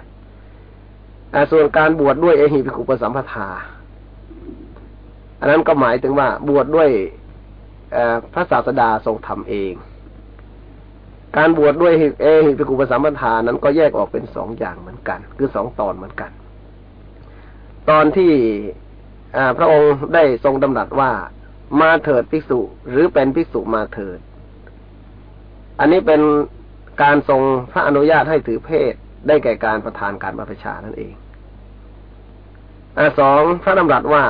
ส่วนการบวชดด้วยเอหิภิกขุปสัมปทา อันนั้นก็หมายถึงว่าบวชดด้วยพระศาสดาทรงทำเอง การบวชดด้วยเอหิภิกขุปสัมปทานั้นก็แยกออกเป็นสองอย่างเหมือนกัน คือสองตอนเหมือนกัน ตอนที่พระองค์ได้ทรงดำรัสว่ามาเถิดภิกษุหรือเป็นภิกษุมาเถิด อันนี้เป็นการทรงพระอนุญาตให้ถือเพศได้แก่การประทานการบรรพชานั่นเองอสองพระดำรัสว่า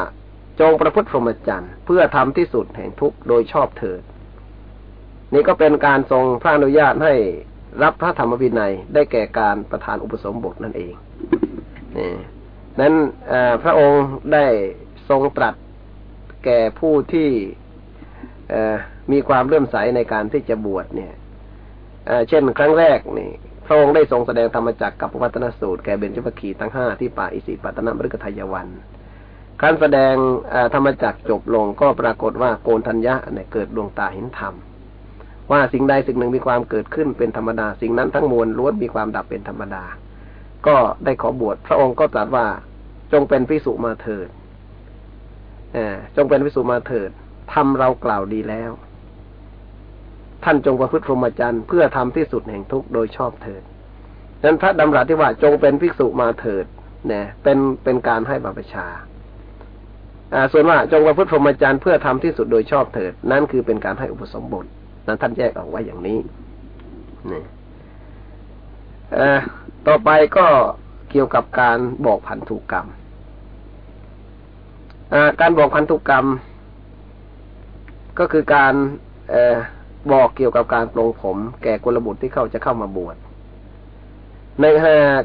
จงประพฤติพรหมจรรย์เพื่อทำที่สุดแห่งทุกข์โดยชอบเถิด นี่ก็เป็นการทรงพระอนุญาตให้รับพระธรรมวินัยได้แก่การประทานอุปสมบทนั่นเองนี่นั้นพระองค์ได้ทรงตรัสแก่ผู้ที่มีความเลื่อมใสในการที่จะบวชเนี่ย เช่นครั้งแรกนี่พระองค์ได้ทรงแสดงธรรมจักรกับวัตนสูตรแก่เบญจวัคคีทั้งห้าที่ป่าอิสิปตนมฤกทายวันการแสดงธรรมจักรจบลงก็ปรากฏว่าโกนทัญญะเนี่ยเกิดดวงตาเห็นธรรม ว่าสิ่งใดสิ่งหนึ่งมีความเกิดขึ้นเป็นธรรมดา สิ่งนั้นทั้งมวลล้วนมีความดับเป็นธรรมดา ก็ได้ขอบวชพระองค์ก็ตรัสว่าจงเป็นพิสุมาเถิดจงเป็นพิสุมาเถิดทำเรากล่าวดีแล้ว ท่านจงประพฤติพรหมจรรย์เพื่อทำที่สุดแห่งทุกข์โดยชอบเถิดนั้นพระดำรัสที่ว่าจงเป็นภิกษุมาเถิดเนี่ยเป็นเป็นการให้บรรพชาส่วนว่าจงประพฤติพรหมจรรย์เพื่อทำที่สุดโดยชอบเถิด นั่นคือเป็นการให้อุปสมบทนั้นท่านแยกออกไว้อย่างนี้นี่ต่อไปก็เกี่ยวกับการบอกพันธุกรรมการบอกพันธุกรรม ก็คือการอ บอกเกี่ยวกับการปลงผม แก่กุลบุตรที่เขาจะเข้ามาบวช ใน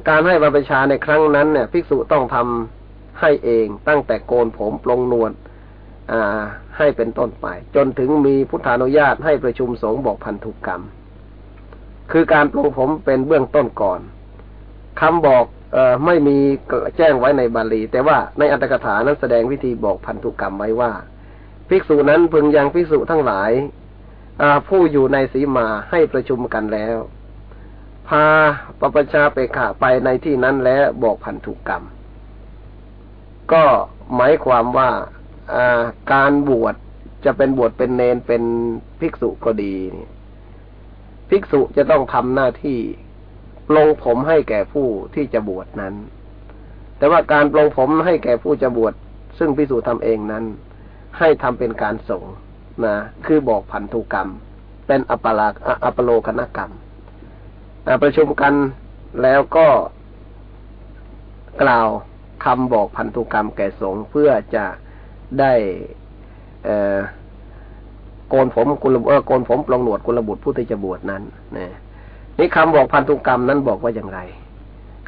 การให้บรรพชาในครั้งนั้นเนี่ยภิกษุต้องทำให้เองตั้งแต่โกนผมปลงนวลให้เป็นต้นไป จนถึงมีพุทธานุญาตให้ประชุมสงฆ์บอกพันธุกรรม คือการปลงผมเป็นเบื้องต้นก่อนคำบอกเอไม่มีแจ้งไว้ในบาลี แต่ว่าในอัตถกถานั้นแสดงวิธีบอกพันธุกรรมไว้ว่า ภิกษุนั้นพึงยังภิกษุทั้งหลาย ผู้อยู่ในสีมาให้ประชุมกันแล้ว พาปปชาไปขาไปในที่นั้นแล้วบอกพันธุกกรรม ก็หมายความว่าการบวชจะเป็นบวชเป็นเนนเป็นภิกษุก็ดีภิกษุจะต้องทำหน้าที่ปลงผมให้แก่ผู้ที่จะบวชนั้น แต่ว่าการปลงผมให้แก่ผู้จะบวชซึ่งภิกษุทำเองนั้น ให้ทำเป็นการส่ง นะคือบอกพันธุกรรม เป็นอัปลาอัปโลกนกรรมประชุมกันแล้วก็กล่าวคำบอกพันธุกรรมแก่สงเพื่อจะได้เอโกนผมกุลเออโกนผมปลงหนวดกุลบุตรผู้ที่จะบวชนั้นนะนี่คำบอกพันธุกรรมนั้นบอกว่าอย่างไร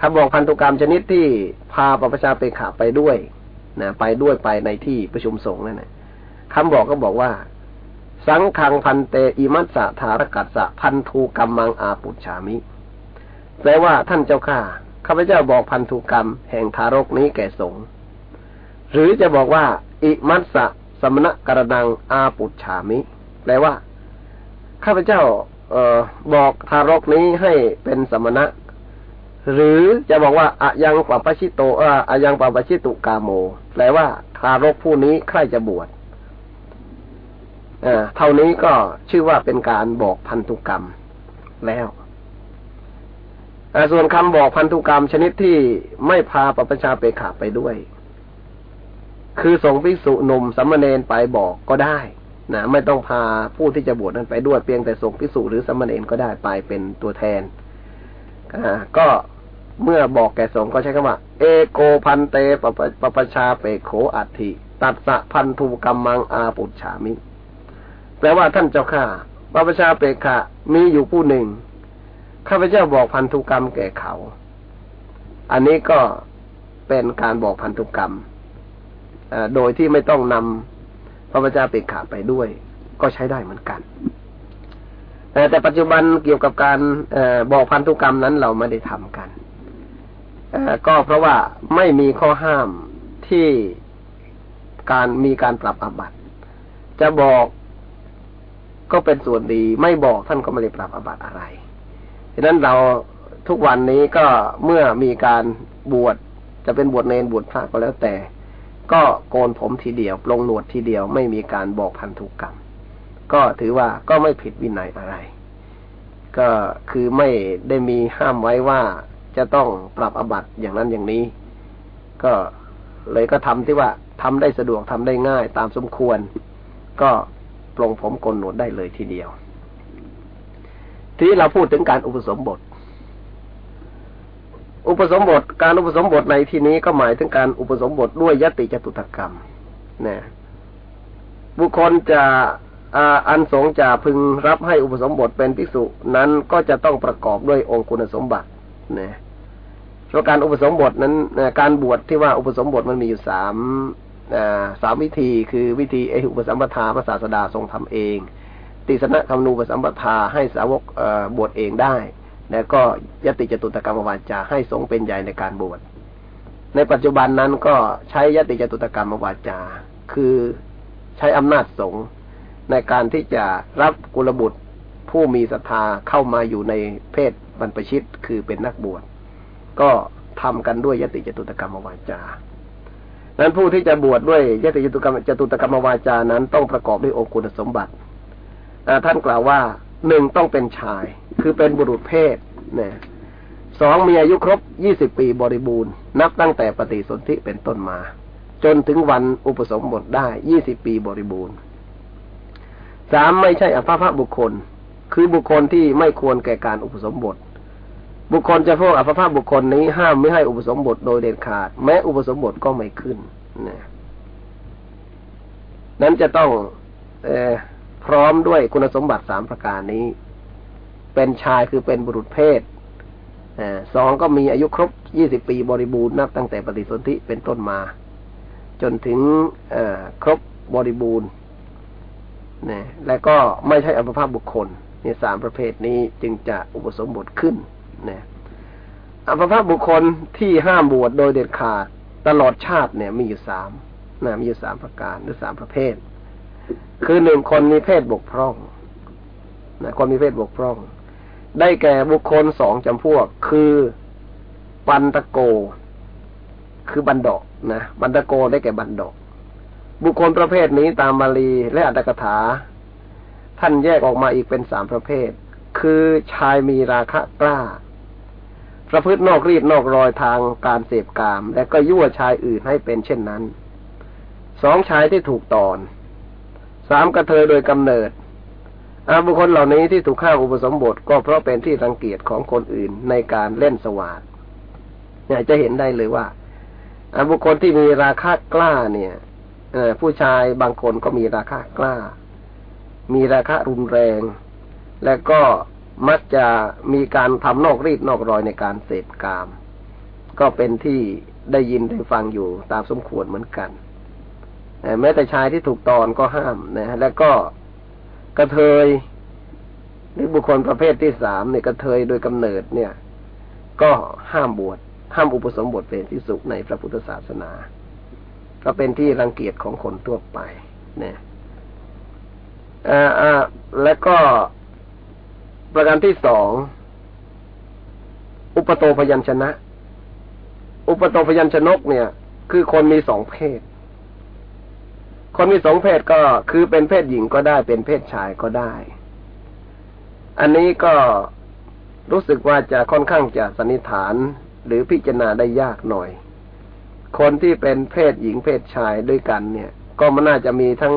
คำบอกพันธุกรรมชนิดที่พาปปชาไปขาไปด้วยนะไปด้วยไปในที่ประชุมสงฆ์นั่นนะคำบอกก็บอกว่า สังขังพันเตอิมัสสะธารกัสสะพันธุกรรมมังอาปุชามิ แปลว่าท่านเจ้าข้าข้าพเจ้าบอกพันธุกรรม แห่งทารกนี้แก่สงฆ์หรือจะบอกว่า อิมัสสะสมณะกระดังอาปุชามิ แปลว่า ข้าพเจ้า เออบอกทารกนี้ให้เป็นสมณะ หรือจะบอกว่าอะยังปปชิโตอะยังปปชิตุกาโม แปลว่า ทารกผู้นี้ใครจะบวช เท่านี้ก็ชื่อว่าเป็นการบอกพันธุกรรมแล้วส่วนคำบอกพันธุกรรมชนิดที่ไม่พาปปชาไปขาไปด้วย คือส่งภิกษุหนุ่มสัมมเนนไปบอกก็ได้นะไม่ต้องพาผู้ที่จะบวชนั้นไปด้วยเพียงแต่ส่งภิกษุหรือสัมมเนนก็ได้ไปเป็นตัวแทนก็เมื่อบอกแก่สงฆ์ก็ใช้คำว่า เอโกพันเตปปปปชาเปโขอัติตัดสะพันธุกรรมังอาปุชามิ แปลว่าท่านเจ้าข้าปปชาเปขะมีอยู่ผู้หนึ่ง ข้าพเจ้าบอกพันธุกรรมแก่เขา อันนี้ก็เป็นการบอกพันธุกรรม โดยที่ไม่ต้องนำพระพเจ้าเปขาไปด้วย ก็ใช้ได้เหมือนกัน แต่ปัจจุบันเกี่ยวกับการอบอกพันธุกรรมนั้นเราไม่ได้ทำกัน ก็เพราะว่าไม่มีข้อห้ามที่การมีการปรับอาบัติ จะบอก ก็เป็นส่วนดี ไม่บอกท่านก็ไม่ได้ปรับอาบัติอะไรฉะนั้นเราทุกวันนี้ก็เมื่อมีการบวชจะเป็นบวชเนนบวชพระก็แล้วแต่ ก็โกนผมทีเดียวปลงหนวดทีเดียวไม่มีการบอกพันธุกรรม ก็ถือว่าก็ไม่ผิดวินัยอะไร ก็คือไม่ได้มีห้ามไว้ว่าจะต้องปรับอบัตอย่างนั้นอย่างนี้ ก็เลยก็ทำที่ว่าทำได้สะดวกทำได้ง่ายตามสมควร ก็ ปลงผมโกนหนวดได้เลยทีเดียว ทีนี้เราพูดถึงการอุปสมบท อุปสมบท การอุปสมบทในที่นี้ก็หมายถึงการอุปสมบทด้วยยติจตุตกรรมนะบุคคลจะอันสงจะพึงรับให้อุปสมบทเป็นภิกษุนั้นก็จะต้องประกอบด้วยองค์คุณสมบัตินะเพราะการอุปสมบทนั้นการบวชที่ว่าอุปสมบทมันมีอยู่สาม สามวิธีคือวิธีเอหุปสัมปทาพระศาสดาทรงทำเอง ติสนะคำนูปสัมปทาให้สาวกบวชเองได้ แล้วก็ยติจตุตกรรมวาจาให้สงเป็นใหญ่ในการบวชในปัจจุบันนั้นก็ใช้ยติจตุตกรรมวาจา คือใช้อำนาจสงในการที่จะรับกุลบุตรผู้มีศรัทธาเข้ามาอยู่ในเพศบรรพชิตคือเป็นนักบวชก็ทำกันด้วยยติจตุตกรรมวาจา นั้นผู้ที่จะบวชดด้วยยติจตุกรรมจตุตกรรมวาจานั้นต้องประกอบด้วยองคุณสมบัติท่านกล่าวว่าหนึ่งต้องเป็นชาย คือเป็นบุรุษเพศนี่ยสองมีอายุครบยี่สิบปีบริบูรณ์ นับตั้งแต่ปฏิสนธิเป็นต้นมา จนถึงวันอุปสมบทได้ยี่สิบปีบริบูรณ์สามไม่ใช่อภพบุคคล คือบุคคลที่ไม่ควรแก่การอุปสมบท บุคคลจะพวกอัปภพบุคคลนี้ห้ามไม่ให้อุปสมบทโดยเด็ดขาด แม้อุปสมบทก็ไม่ขึ้นนะนั้นจะต้องเอพร้อมด้วยคุณสมบัติสามประการนี้ เป็นชายคือเป็นบุรุษเพศสองก็มีอายุครบยี่สิบปีบริบูรณ์นับตั้งแต่ปฏิสนธิเป็นต้นมา จนถึงครบบริบูรณ์นะและก็ไม่ใช่อัปภาพบุคคลในสามประเภทนี้จึงจะอุปสมบทขึ้น นะอัปภาพบุคคลที่ห้ามบวชโดยเด็ดขาดตลอดชาติเนี่ย มีอยู่สามนะมีอยู่สามประการหรือสามประเภท คือหนึ่งคนมีเพศบกพร่องนะคนมีเพศบกพร่อง ได้แก่บุคคลสองจำพวก คือปันตะโก คือบันดอกนะบันตะโกได้แก่บันดอกบุคคลประเภทนี้ตามบาลีและอัตถกถา ท่านแยกออกมาอีกเป็นสามประเภท คือชายมีราคะกล้า ประพฤตินอกรีดนอกรอยทางการเสพกาม และก็ยั่วชายอื่นให้เป็นเช่นนั้นสองชายที่ถูกตอนสามกระเทยโดยกำเนิดอาบุคคลเหล่านี้ที่ถูกฆ่าอุปสมบทก็เพราะเป็นที่รังเกียจของคนอื่นในการเล่นสวาดเนี่ยจะเห็นได้เลยว่าอาบุคคลที่มีราคากล้าเนี่ยผู้ชายบางคนก็มีราคากล้า มีราคารุนแรง และก็ มักจะมีการทำนอกรีดนอกรอยในการเสพกาม ก็เป็นที่ได้ยินได้ฟังอยู่ตามสมควรเหมือนกันแม้แต่ชายที่ถูกตอนก็ห้ามนะ แล้วก็กระเทยหรือบุคคลประเภทที่สามเนี่ยกระเทยโดยกำเนิดเนี่ย ก็ห้ามบวชห้ามอุปสมบทเป็นที่สุในพระพุทธศาสนา ก็เป็นที่รังเกียจของคนทั่วไป เนี่ยอ่าอ่าแล้วก็ ประการที่สองอุปโตพยัญชนะ อุปโตพยัญชนกเนี่ย คือคนมีสองเพศ คนมีสองเพศก็คือเป็นเพศหญิงก็ได้เป็นเพศชายก็ได้ อันนี้ก็รู้สึกว่าจะค่อนข้างจะสันนิษฐานหรือพิจารณาได้ยากหน่อย คนที่เป็นเพศหญิงเพศชายด้วยกันเนี่ย ก็มันน่าจะมีทั้ง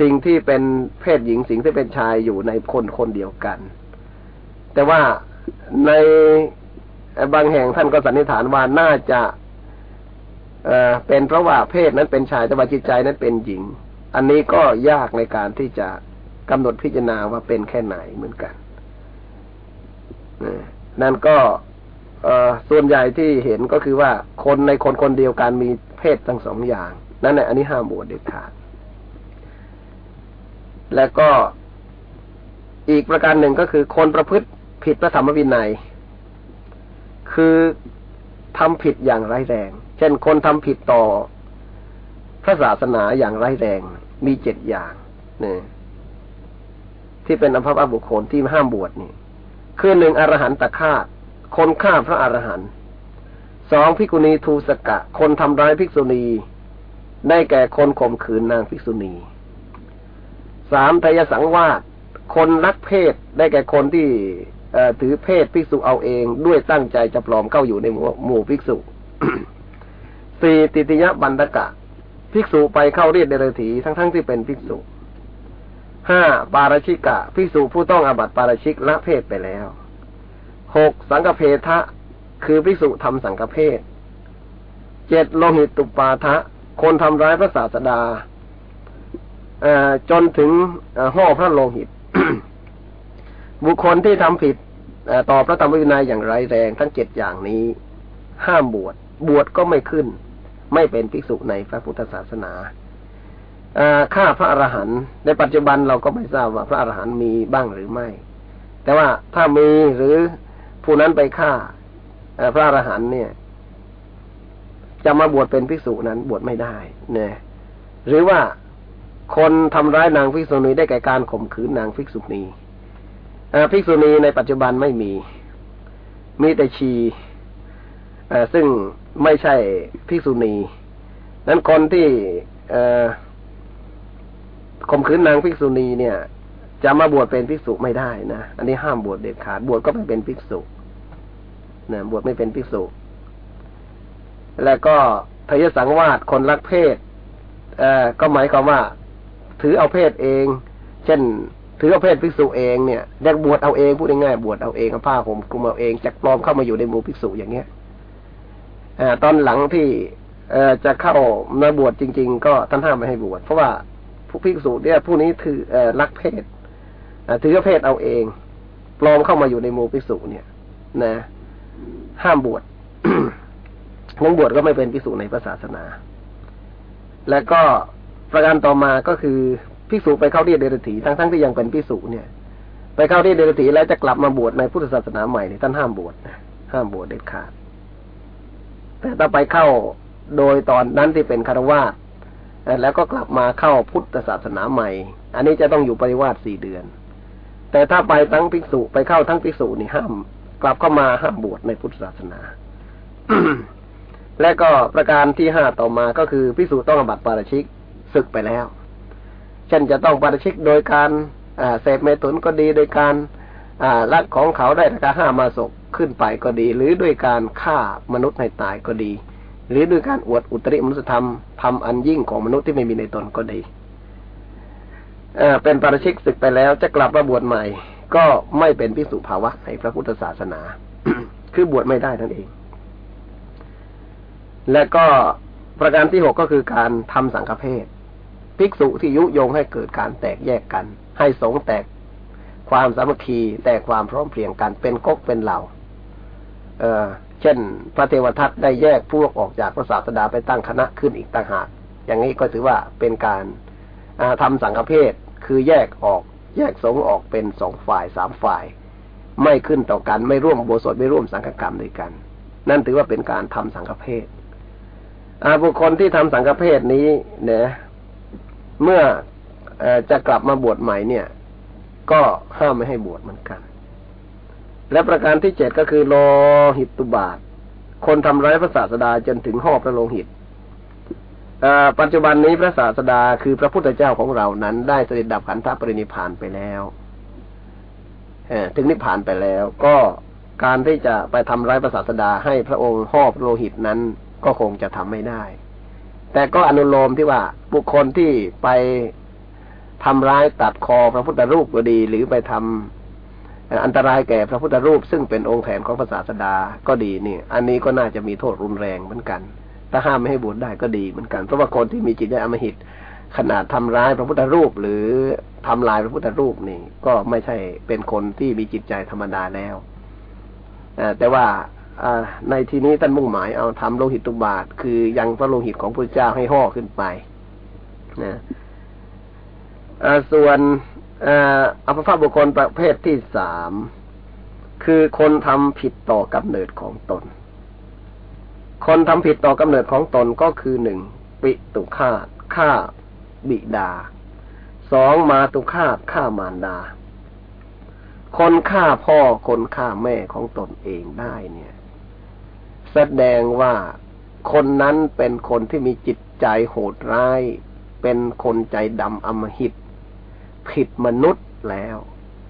สิ่งที่เป็นเพศหญิงสิ่งที่เป็นชายอยู่ในคนคนเดียวกัน แต่ว่าในบางแห่งท่านก็สันนิษฐานว่าน่าจะเเป็นเพราะว่าเพศนั้นเป็นชายแต่ว่าจิตใจนั้นเป็นหญิง อันนี้ก็ยากในการที่จะกำหนดพิจารณาว่าเป็นแค่ไหนเหมือนกันนั่นก็ส่วนใหญ่ที่เห็นก็คือว่าคนในคนคนเดียวกันมีเพศทั้งสองอย่าง นั่นแหละอันนี้ห้ามบวชเด็ดขาด แล้วก็อีกประการหนึ่งก็คือคนประพฤติผิดพระธรรมวินัย คือทำผิดอย่างร้ายแรง เช่นคนทำผิดต่อพระศาสนาอย่างร้ายแรง มีเจ็ดอย่างเนี่ยที่เป็นอภพบุคคลที่ห้ามบวชนี่ คือหนึ่งอรหันตฆาต คนฆ่าพระอรหันต์สองพิกุณีทูสกะ คนทำร้ายภิกษุณี ได้แก่คนข่มขืนนางภิกษุณี สามทยสังวาสคนรักเพศได้แก่คนที่ถือเพศภิกษุเอาเองด้วยตั้งใจจะปลอมเข้าอยู่ในหมู่ภิกษุสี่ติติยบันทกะ ภิกษุไปเข้าเรียดเดรถีทั้งๆทที่เป็นภิกษุห้าปาราชิกะ ภิกษุผู้ต้องอาบัติปาราชิกละเพศไปแล้วหกสังฆเพทะ คือภิกษุทำสังฆเพศเจ็ดโลหิตตุปาทะ คนทำร้ายพระศาสดา จนถึงห่อพระโลหิต บุคคลที่ทำผิดต่อพระธรรมวินัยอย่างไรแรงทั้งเจ็ดอย่างนี้ ห้ามบวช บวชก็ไม่ขึ้น ไม่เป็นภิกษุในพระพุทธศาสนาฆ่าพระอรหันต์ในปัจจุบันเราก็ไม่ทราบว่าพระอรหันต์มีบ้างหรือไม่ แต่ว่าถ้ามีหรือผู้นั้นไปฆ่าพระอรหันต์เนี่ย จะมาบวชเป็นภิกษุนั้นบวชไม่ได้เนี่ยหรือว่า คนทำร้ายนางภิกษุณีได้แก่การข่มขืนนางภิกษุณีภิกษุณีในปัจจุบันไม่มี มีแต่ชีซึ่งไม่ใช่ภิกษุณี นั้นคนที่ข่มขืนนางภิกษุณีเนี่ย จะมาบวชเป็นภิกษุไม่ได้นะ อันนี้ห้ามบวชเด็ดขาด บวชก็ไม่เป็นภิกษุนะบวชไม่เป็นภิกษุ แล้วก็ทยสังวาสคนรักเพศ เอ่อก็หมายความว่า ถือเอาเพศเอง เช่น ถือเอาเพศภิกษุเองเนี่ยอยากบวชเอาเองพูดง่ายๆบวชเอาเองเอาผ้าผมกลุ่มเอาเองจักปลอมเข้ามาอยู่ในหมู่ภิกษุอย่างเงี้ยอตอนหลังที่เอจะเข้ามาบวชจริง ๆ ก็ท่านห้ามไม่ให้บวชเพราะว่าผู้ภิกษุเนี่ยผู้นี้ถือเอรักเพศถือเพศเอาเองปลอมเข้ามาอยู่ในหมู่ภิกษุเนี่ย นะ ห้ามบวชนังบวชก็ไม่เป็นภิกษุในศาสนา และก็ ประการต่อมาก็คือภิกษุไปเข้าเรียนเดรถีทั้งทั้งที่ยังเป็นภิกษุเนี่ย ไปเข้าเรียนเดรถีแล้วจะกลับมาบวชในพุทธศาสนาใหม่เนี่ยท่านห้ามบวชห้ามบวชเด็ดขาด แต่ถ้าไปเข้าโดยตอนนั้นที่เป็นคารวาสแล้วก็กลับมาเข้าพุทธศาสนาใหม่ อันนี้จะต้องอยู่ปริวาสสี่เดือน แต่ถ้าไปทั้งภิกษุไปเข้าทั้งภิกษุนี่ห้าม กลับเข้ามาห้ามบวชในพุทธศาสนาและก็ประการที่ห้าต่อมาก็คือภิกษุต้องอบัติปาราชิก ศึกไปแล้ว เช่นจะต้องปาราชิกโดยการเสพเมตุนก็ดีโดยการลักของเขาได้ราคาห้ามาศกขึ้นไปก็ดี หรือด้วยการฆ่ามนุษย์ให้ตายก็ดี หรือด้วยการอวดอุตริมนุสธรรมทำอันยิ่งของมนุษย์ที่ไม่มีในตนก็ดีเป็นปาราชิกศึกไปแล้วจะกลับมาบวชใหม่ ก็ไม่เป็นพิสุภาวะในพระพุทธศาสนา คือบวชไม่ได้นั่นเอง และก็ประการที่หกก็คือการทำสังฆเพศ ภิกษุที่ยุยงให้เกิดการแตกแยกกัน ให้สงแตกความสามัคคีแตกความพร้อมเพรียงกันเป็นก๊กเป็นเหล่า เออเช่น พระเทวทัตได้แยกพวกออกจากพระศาสดาไปตั้งคณะขึ้นอีกต่างหาก อย่างนี้ก็ถือว่าเป็นการทำสังฆเพศคือแยกออกแยกสงออกเป็นสองฝ่ายสามฝ่าย ไม่ขึ้นต่อกันไม่ร่วมโบสถไม่ร่วมสังฆกรรมด้วยกัน นั่นถือว่าเป็นการทำสังฆเพศบุคคลที่ทำสังฆเพศนี้เนี่ย เมื่อจะกลับมาบวชใหม่เนี่ย ก็ห้ามไม่ให้บวชเหมือนกัน และประการที่เจ็ดก็คือโลหิตตุบาท คนทำร้ายพระศาสดาจนถึงห่อพระโลหิตปัจจุบันนี้พระศาสดาคือพระพุทธเจ้าของเรานั้น ได้เสด็จดับขันธปรินิพานไปแล้วถึงนิพพานไปแล้ว ก็การที่จะไปทำร้ายพระศาสดาให้พระองค์หอบโลหิตนั้นก็คงจะทำไม่ได้ แต่ก็อนุโลมที่ว่าบุคคลที่ไปทำร้ายตัดคอพระพุทธรูปก็ดี หรือไปทำอันตรายแก่พระพุทธรูป ซึ่งเป็นองค์แทนของพระศาสดาก็ดีนี่อันนี้ก็น่าจะมีโทษรุนแรงเหมือนกัน ถ้าห้ามไม่ให้บวชได้ก็ดีเหมือนกันเพราะว่าคนที่มีจิตใจอมหิต ขนาดทำร้ายพระพุทธรูป หรือทำลายพระพุทธรูปนี่ ก็ไม่ใช่เป็นคนที่มีจิตใจธรรมดาแล้วแต่ว่า ในที่นี้ท่านมุ่งหมายเอาทำโลหิตตุบาท คือยังพระโลหิตของพระเจ้าให้ห่อขึ้นไปนะส่วนอัปภาบุคคลประเภทที่สามคือคนทำผิดต่อกำเนิดของตน คนทำผิดต่อกำเนิดของตนก็คือหนึ่งปิตุฆาตฆ่าบิดาสองมาตุฆาตฆ่ามารดา คนฆ่าพ่อคนฆ่าแม่ของตนเองได้เนี่ย แสดงว่าคนนั้นเป็นคนที่มีจิตใจโหดร้าย เป็นคนใจดำอมหิต ผิดมนุษย์แล้ว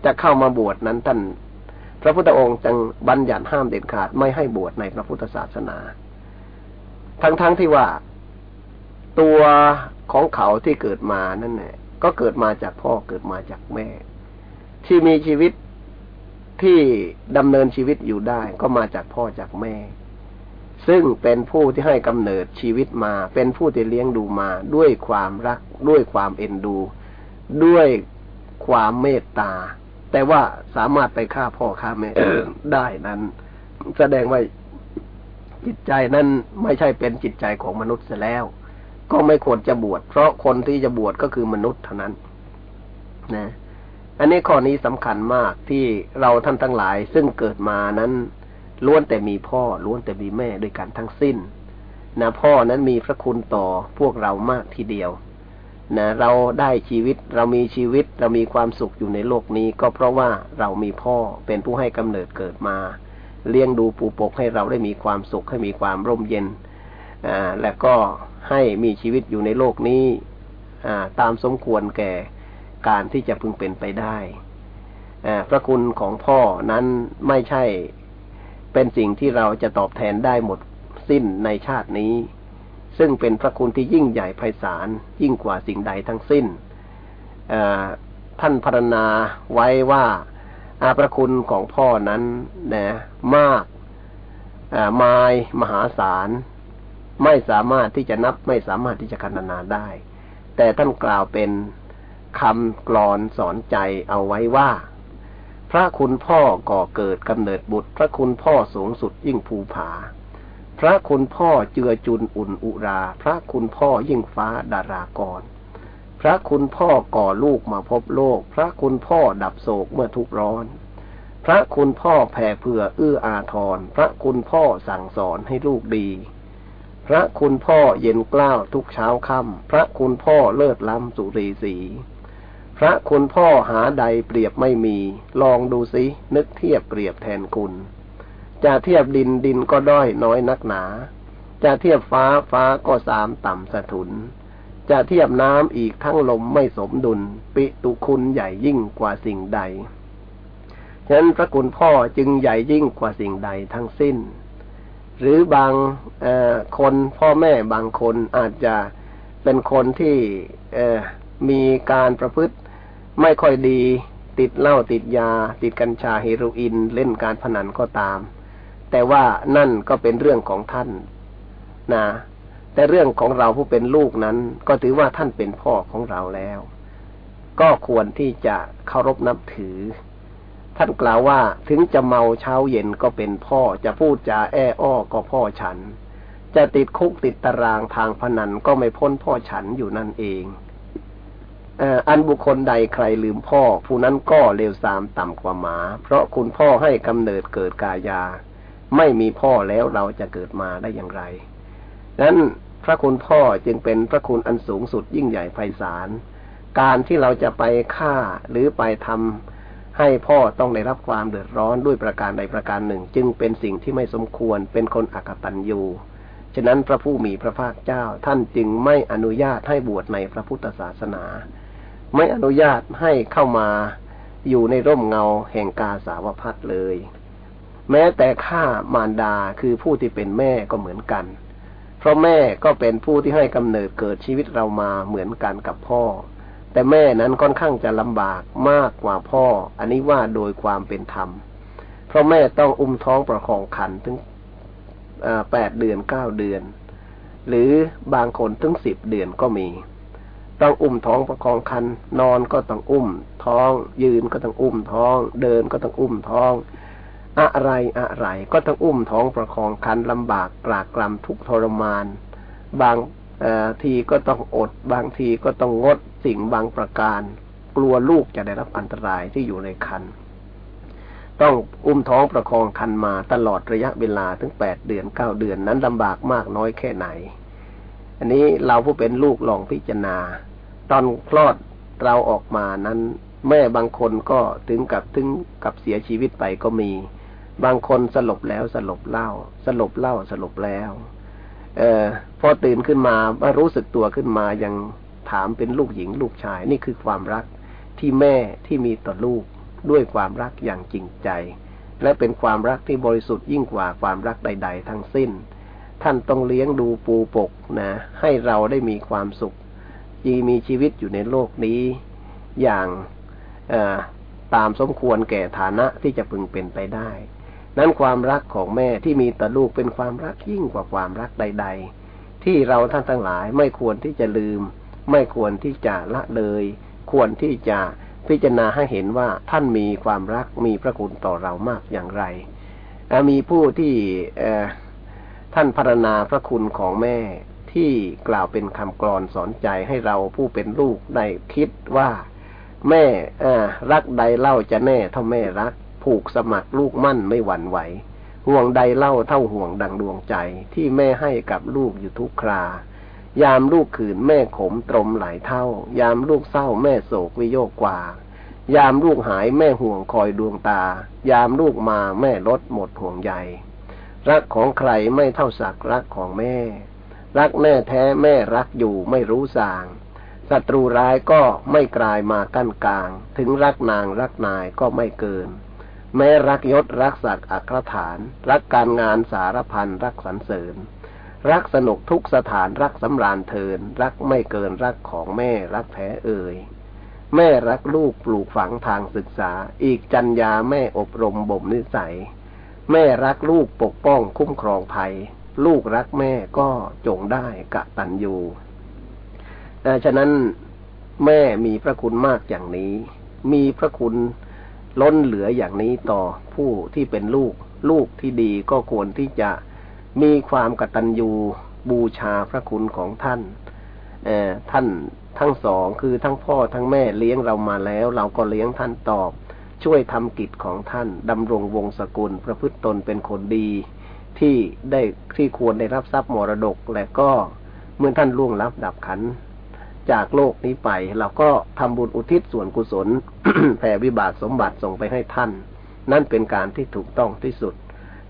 จะเข้ามาบวชนั้นท่าน พระพุทธองค์จึงบัญญัติห้ามเด็ดขาดไม่ให้บวชในพระพุทธศาสนา ทั้งๆทที่ว่า ตัวของเขาที่เกิดมานั่นแหละก็เกิดมาจากพ่อเกิดมาจากแม่ ที่มีชีวิตที่ดำเนินชีวิตอยู่ได้ ก็มาจากพ่อจากแม่ ซึ่งเป็นผู้ที่ให้กำเนิดชีวิตมา เป็นผู้ที่เลี้ยงดูมา ด้วยความรัก ด้วยความเอ็นดู ด้วยความเมตตา แต่ว่าสามารถไปฆ่าพ่อฆ่าแม่ได้นั้น แสดงว่าจิตใจนั้นไม่ใช่เป็นจิตใจของมนุษย์เสียแล้ว ก็ไม่ควรจะบวชเพราะคนที่จะบวชก็คือมนุษย์เท่านั้น นะ อันนี้ข้อนี้สำคัญมากที่เราท่านทั้งหลาย ซึ่งเกิดมานั้น ล้วนแต่มีพ่อล้วนแต่มีแม่ด้วยกันทั้งสิ้นนะพ่อนั้นมีพระคุณต่อพวกเรามากทีเดียวนะเราได้ชีวิตเรามีชีวิตเรามีความสุขอยู่ในโลกนี้ ก็เพราะว่าเรามีพ่อเป็นผู้ให้กำเนิดเกิดมา เลี้ยงดูปูปกให้เราได้มีความสุขให้มีความร่มเย็นอ่าและก็ให้มีชีวิตอยู่ในโลกนี้อ่าตามสมควรแก่การที่จะพึงเป็นไปได้อ่าพระคุณของพ่อนั้นไม่ใช่ เป็นสิ่งที่เราจะตอบแทนได้หมดสิ้นในชาตินี้ ซึ่งเป็นพระคุณที่ยิ่งใหญ่ไพศาลยิ่งกว่าสิ่งใดทั้งสิ้นท่านพรรณนาไว้ว่าอาพระคุณของพ่อนั้นนะมากมายมหาศาลไม่สามารถที่จะนับไม่สามารถที่จะคณนาได้ แต่ท่านกล่าวเป็นคำกลอนสอนใจเอาไว้ว่า พระคุณพ่อก่อเกิดกำเนิดบุตร พระคุณพ่อสูงสุดยิ่งภูผา พระคุณพ่อเจือจุนอุ่นอุรา พระคุณพ่อยิ่งฟ้าดารากร พระคุณพ่อก่อลูกมาพบโลก พระคุณพ่อดับโศกเมื่อทุกร้อน พระคุณพ่อแผ่เผื่อเอื้ออาทร พระคุณพ่อสั่งสอนให้ลูกดี พระคุณพ่อเย็นกล้าวทุกเช้าค่ำพระคุณพ่อเลิศล้ำสุรีสี พระคุณพ่อหาใดเปรียบไม่มี ลองดูสิ นึกเทียบเปรียบแทนคุณ จะเทียบดินดินก็ด้อยน้อยนักหนา จะเทียบฟ้าฟ้าก็สามต่ำสะทุน จะเทียบน้ำอีกทั้งลมไม่สมดุล ปิตุคุณใหญ่ยิ่งกว่าสิ่งใด ฉะนั้นพระคุณพ่อจึงใหญ่ยิ่งกว่าสิ่งใดทั้งสิ้น หรือบางคนพ่อแม่บางคนอาจจะเป็นคนที่มีการประพฤติ ไม่ค่อยดี ติดเหล้าติดยา ติดกัญชาเฮโรอีนเล่นการพนันก็ตาม แต่ว่านั่นก็เป็นเรื่องของท่านนะแต่เรื่องของเราผู้เป็นลูกนั้น ก็ถือว่าท่านเป็นพ่อของเราแล้ว ก็ควรที่จะเคารพนับถือ ท่านกล่าวว่าถึงจะเมาเช้าเย็นก็เป็นพ่อจะพูดจาแอ้อ้อก็พ่อฉัน จะติดคุกติดตารางทางพนันก็ไม่พ้นพ่อฉันอยู่นั่นเอง อันบุคคลใดใครลืมพ่อ ผู้นั้นก็เลวทรามต่ำกว่าหมา เพราะคุณพ่อให้กำเนิดเกิดกายา ไม่มีพ่อแล้วเราจะเกิดมาได้อย่างไรนั้นพระคุณพ่อจึงเป็นพระคุณอันสูงสุดยิ่งใหญ่ไพศาลการที่เราจะไปฆ่าหรือไปทำให้พ่อต้องได้รับความเดือดร้อนด้วยประการใดประการหนึ่ง จึงเป็นสิ่งที่ไม่สมควรเป็นคนอักตันยูฉะนั้นพระผู้มีพระภาคเจ้าท่านจึงไม่อนุญาตให้บวชในพระพุทธศาสนา ไม่อนุญาตให้เข้ามาอยู่ในร่มเงาแห่งกาสาวพัดเลย แม้แต่ข้ามารดาคือผู้ที่เป็นแม่ก็เหมือนกัน เพราะแม่ก็เป็นผู้ที่ให้กำเนิดเกิดชีวิตเรามาเหมือนกันกับพ่อ แต่แม่นั้นค่อนข้างจะลำบากมากกว่าพ่อ อันนี้ว่าโดยความเป็นธรรม เพราะแม่ต้องอุ้มท้องประคองขันถึงแปดเดือนเก้าเดือน หรือบางคนถึงสิบเดือนก็มี ต้องอุ้มท้องประคองคันนอนก็ต้องอุ้ม ท้อง ยืนก็ต้องอุ้มท้อง เดินก็ต้องอุ้มท้อง อะไรอะไรก็ต้องอุ้มท้องประคองคันลำบากกรากกรำทุกทรมาน บางทีก็ต้องอด บางทีก็ต้องงดสิ่งบางประการ กลัวลูกจะได้รับอันตรายที่อยู่ในคันต้องอุ้มท้องประคองคันมาตลอดระยะเวลาถึงแปดเดือนเก้าเดือนนั้นลำบากมากน้อยแค่ไหน อันนี้เราผู้เป็นลูกลองพิจารณา ตอนคลอดเราออกมานั้น แม่บางคนก็ถึงกับถึงกับเสียชีวิตไปก็มี บางคนสลบแล้วสลบเล่า สลบเล่าสลบแล้ว เออพอตื่นขึ้นมารู้สึกตัวขึ้นมายังถามเป็นลูกหญิงลูกชาย นี่คือความรักที่แม่ที่มีต่อลูกด้วยความรักอย่างจริงใจ และเป็นความรักที่บริสุทธิ์ยิ่งกว่าความรักใด ๆ ทั้งสิ้น ท่านต้องเลี้ยงดูปูปกนะ ให้เราได้มีความสุข ยีมีชีวิตอยู่ในโลกนี้อย่างตามสมควรแก่ฐานะที่จะพึงเป็นไปได้ นั้นความรักของแม่ที่มีต่อลูกเป็นความรักยิ่งกว่าความรักใด ๆ ที่เราท่านทั้งหลายไม่ควรที่จะลืม ไม่ควรที่จะละเลย ควรที่จะพิจารณาให้เห็นว่าท่านมีความรักมีพระคุณต่อเรามากอย่างไร มีผู้ที่ท่านพรรณนาพระคุณของแม่ ที่กล่าวเป็นคำกรอนสอนใจให้เราผู้เป็นลูกได้คิดว่า แม่รักใดเล่าจะแน่เท่าแม่รัก ผูกสมัครลูกมั่นไม่หวั่นไหว ห่วงใดเล่าเท่าห่วงดังดวงใจ ที่แม่ให้กับลูกอยู่ทุกครายามลูกขืนแม่ขมตรมหลายเท่า ยามลูกเศร้าแม่โศกวิโยกกว่า ยามลูกหายแม่ห่วงคอยดวงตา ยามลูกมาแม่ลดหมดห่วงใยรักของใครไม่เท่าสักรักของแม่ รักแน่แท้แม่รักอยู่ไม่รู้สางศัตรูร้ายก็ไม่กลายมากั้นกลาง ถึงรักนางรักนายก็ไม่เกิน แม้รักยศรักศักดิ์อัครฐาน รักการงานสารพันรักสรรเสริญ รักสนุกทุกสถานรักสำราญเทิน รักไม่เกินรักของแม่รักแท้เอ่ยแม่รักลูกปลูกฝังทางศึกษา อีกจัญญาแม่อบรมบ่มนิสัย แม่รักลูกปกป้องคุ้มครองภัย ลูกรักแม่ก็จงได้กะตันอยู่ฉะนั้นแม่มีพระคุณมากอย่างนี้ มีพระคุณล้นเหลืออย่างนี้ต่อผู้ที่เป็นลูก ลูกที่ดีก็ควรที่จะมีความกตัญญูบูชาพระคุณของท่านท่านทั้งสองคือทั้งพ่อทั้งแม่เลี้ยงเรามาแล้ว เราก็เลี้ยงท่านตอบ ช่วยทำกิจของท่านดำรงวงศกุลประพฤติตนเป็นคนดี ที่ได้ที่ควรได้รับทรัพย์มรดก และก็เมื่อท่านล่วงลับดับขันจากโลกนี้ไป เราก็ทำบุญอุทิศส่วนกุศลแผ่วิบากสมบัติส่งไปให้ท่าน นั่นเป็นการที่ถูกต้องที่สุด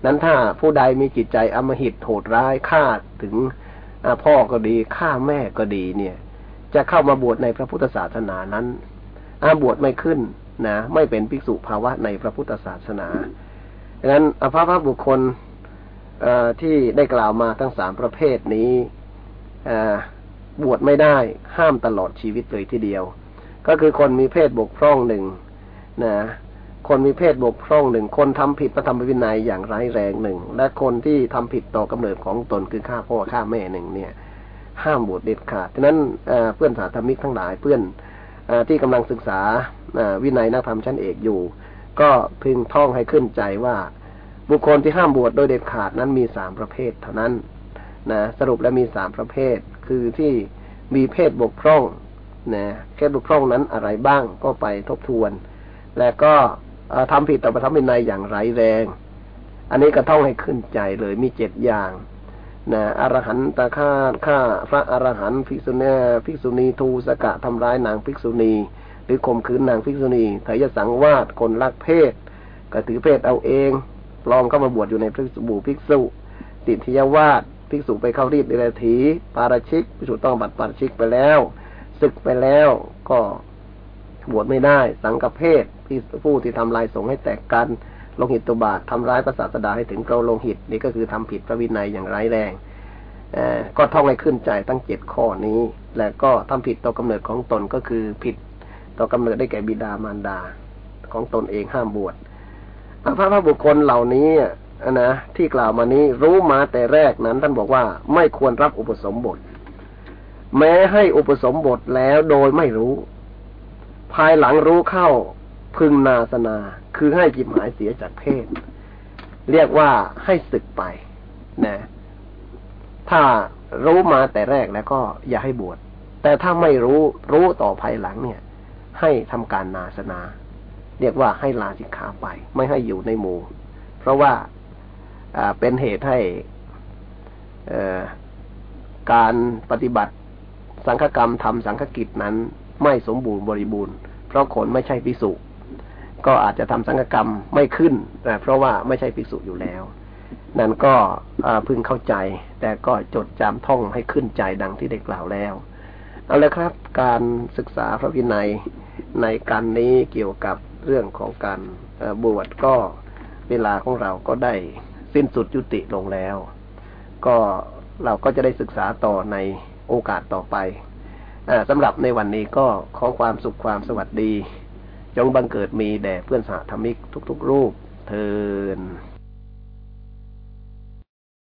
นั้นถ้าผู้ใดมีจิตใจอมหิตโหดร้ายฆ่าถึงพ่อก็ดีฆ่าแม่ก็ดีเนี่ย จะเข้ามาบวชในพระพุทธศาสนานั้นอาบวชไม่ขึ้นนะ ไม่เป็นภิกษุภาวะในพระพุทธศาสนาดังนั้นอภพบุคคล ที่ได้กล่าวมาทั้งสามประเภทนี้บวชไม่ได้ห้ามตลอดชีวิตเลยทีเดียว ก็คือคนมีเพศบกพร่องหนึ่งนะคนมีเพศบกพร่องหนึ่งคนทำผิดพระธรรมวินัยอย่างร้ายแรงหนึ่งและคนที่ทำผิดต่อกำเนิดของตนคือฆ่าพ่อฆ่าแม่หนึ่งเนี่ยห้ามบวชเด็ดขาดฉะนั้นเพื่อนสาธมิกทั้งหลายเพื่อนอที่กำลังศึกษาวินัยนักธรรมชั้นเอกอยู่ ก็พึงท่องให้ขึ้นใจว่า บุคคลที่ห้ามบวชโดยเด็ดขาดนั้นมีสามประเภทเท่านั้นนะสรุปแล้วมีสามประเภท คือที่มีเพศบกพร่องนะเพศบกพร่องนั้นอะไรบ้างก็ไปทบทวน และก็ทำผิดต่อพระธรรมวินัยอย่างไรแรง อันนี้ก็ต้องให้ขึ้นใจเลยมีเจ็ดอย่างนะอรหันตาฆ่าฆ่าพระอรหันต์ภิกษุณีภิกษุณีทูสกะทำร้ายนางภิกษุณี หรือข่มขืนนางภิกษุณีเถยสังวาสคนรักเพศ ก็ถือเพศเอาเอง ปลอมเข้ามาบวชอยู่ในพระบูภิกษุติทิยวาสภิกษุไปเข้ารีดเดรถีปาราชิกภิกษุต้องบัตรปาราชิกไปแล้วศึกไปแล้วก็บวชไม่ได้ สังกเพศที่ผู้ที่ทำลายสงให้แตกกันลงหิตตุบาททำร้ายพระศาสดาให้ถึงเกลาลงหิต นี่ก็คือทำผิดพระวินัยอย่างร้ายแรงก็ท่องให้ขึ้นใจตั้งเจ็ดข้อนี้ และก็ทำผิดต่อกำเนิดของตนก็คือผิดต่อกำเนิดได้แก่บิดามารดาของตนเองห้ามบวช พระพระบุคคลเหล่านี้นะที่กล่าวมานี้รู้มาแต่แรกนั้น ท่านบอกว่าไม่ควรรับอุปสมบท แม้ให้อุปสมบทแล้วโดยไม่รู้ ภายหลังรู้เข้าพึงนาสนา คือให้จิตหมายเสียจากเพศ เรียกว่าให้ศึกไปนะถ้ารู้มาแต่แรกแล้วก็อย่าให้บวชแต่ถ้าไม่รู้รู้ต่อภายหลังเนี่ย ให้ทำการนาสนา เรียกว่าให้ลาสิกขาไป ไม่ให้อยู่ในหมู่ เพราะว่าเป็นเหตุให้การปฏิบัติสังฆกรรมทำสังฆกิจนั้นไม่สมบูรณ์บริบูรณ์ เพราะคนไม่ใช่พิสุก็อาจจะทำสังฆกรรมไม่ขึ้นเพราะว่าไม่ใช่พิสุอยู่แล้ว นั่นก็พึงเข้าใจ แต่ก็จดจำท่องให้ขึ้นใจดังที่ได้กล่าวแล้ว เอาละครับ การศึกษาพระวินัยในการนี้เกี่ยวกับ เรื่องของการบวชก็เวลาของเราก็ได้สิ้นสุดยุติลงแล้ว ก็เราก็จะได้ศึกษาต่อในโอกาสต่อไปอสำหรับในวันนี้ก็ขอความสุขความสวัสดี จงบังเกิดมีแด่เพื่อนสาธมิกทุก ๆ รูปเทอ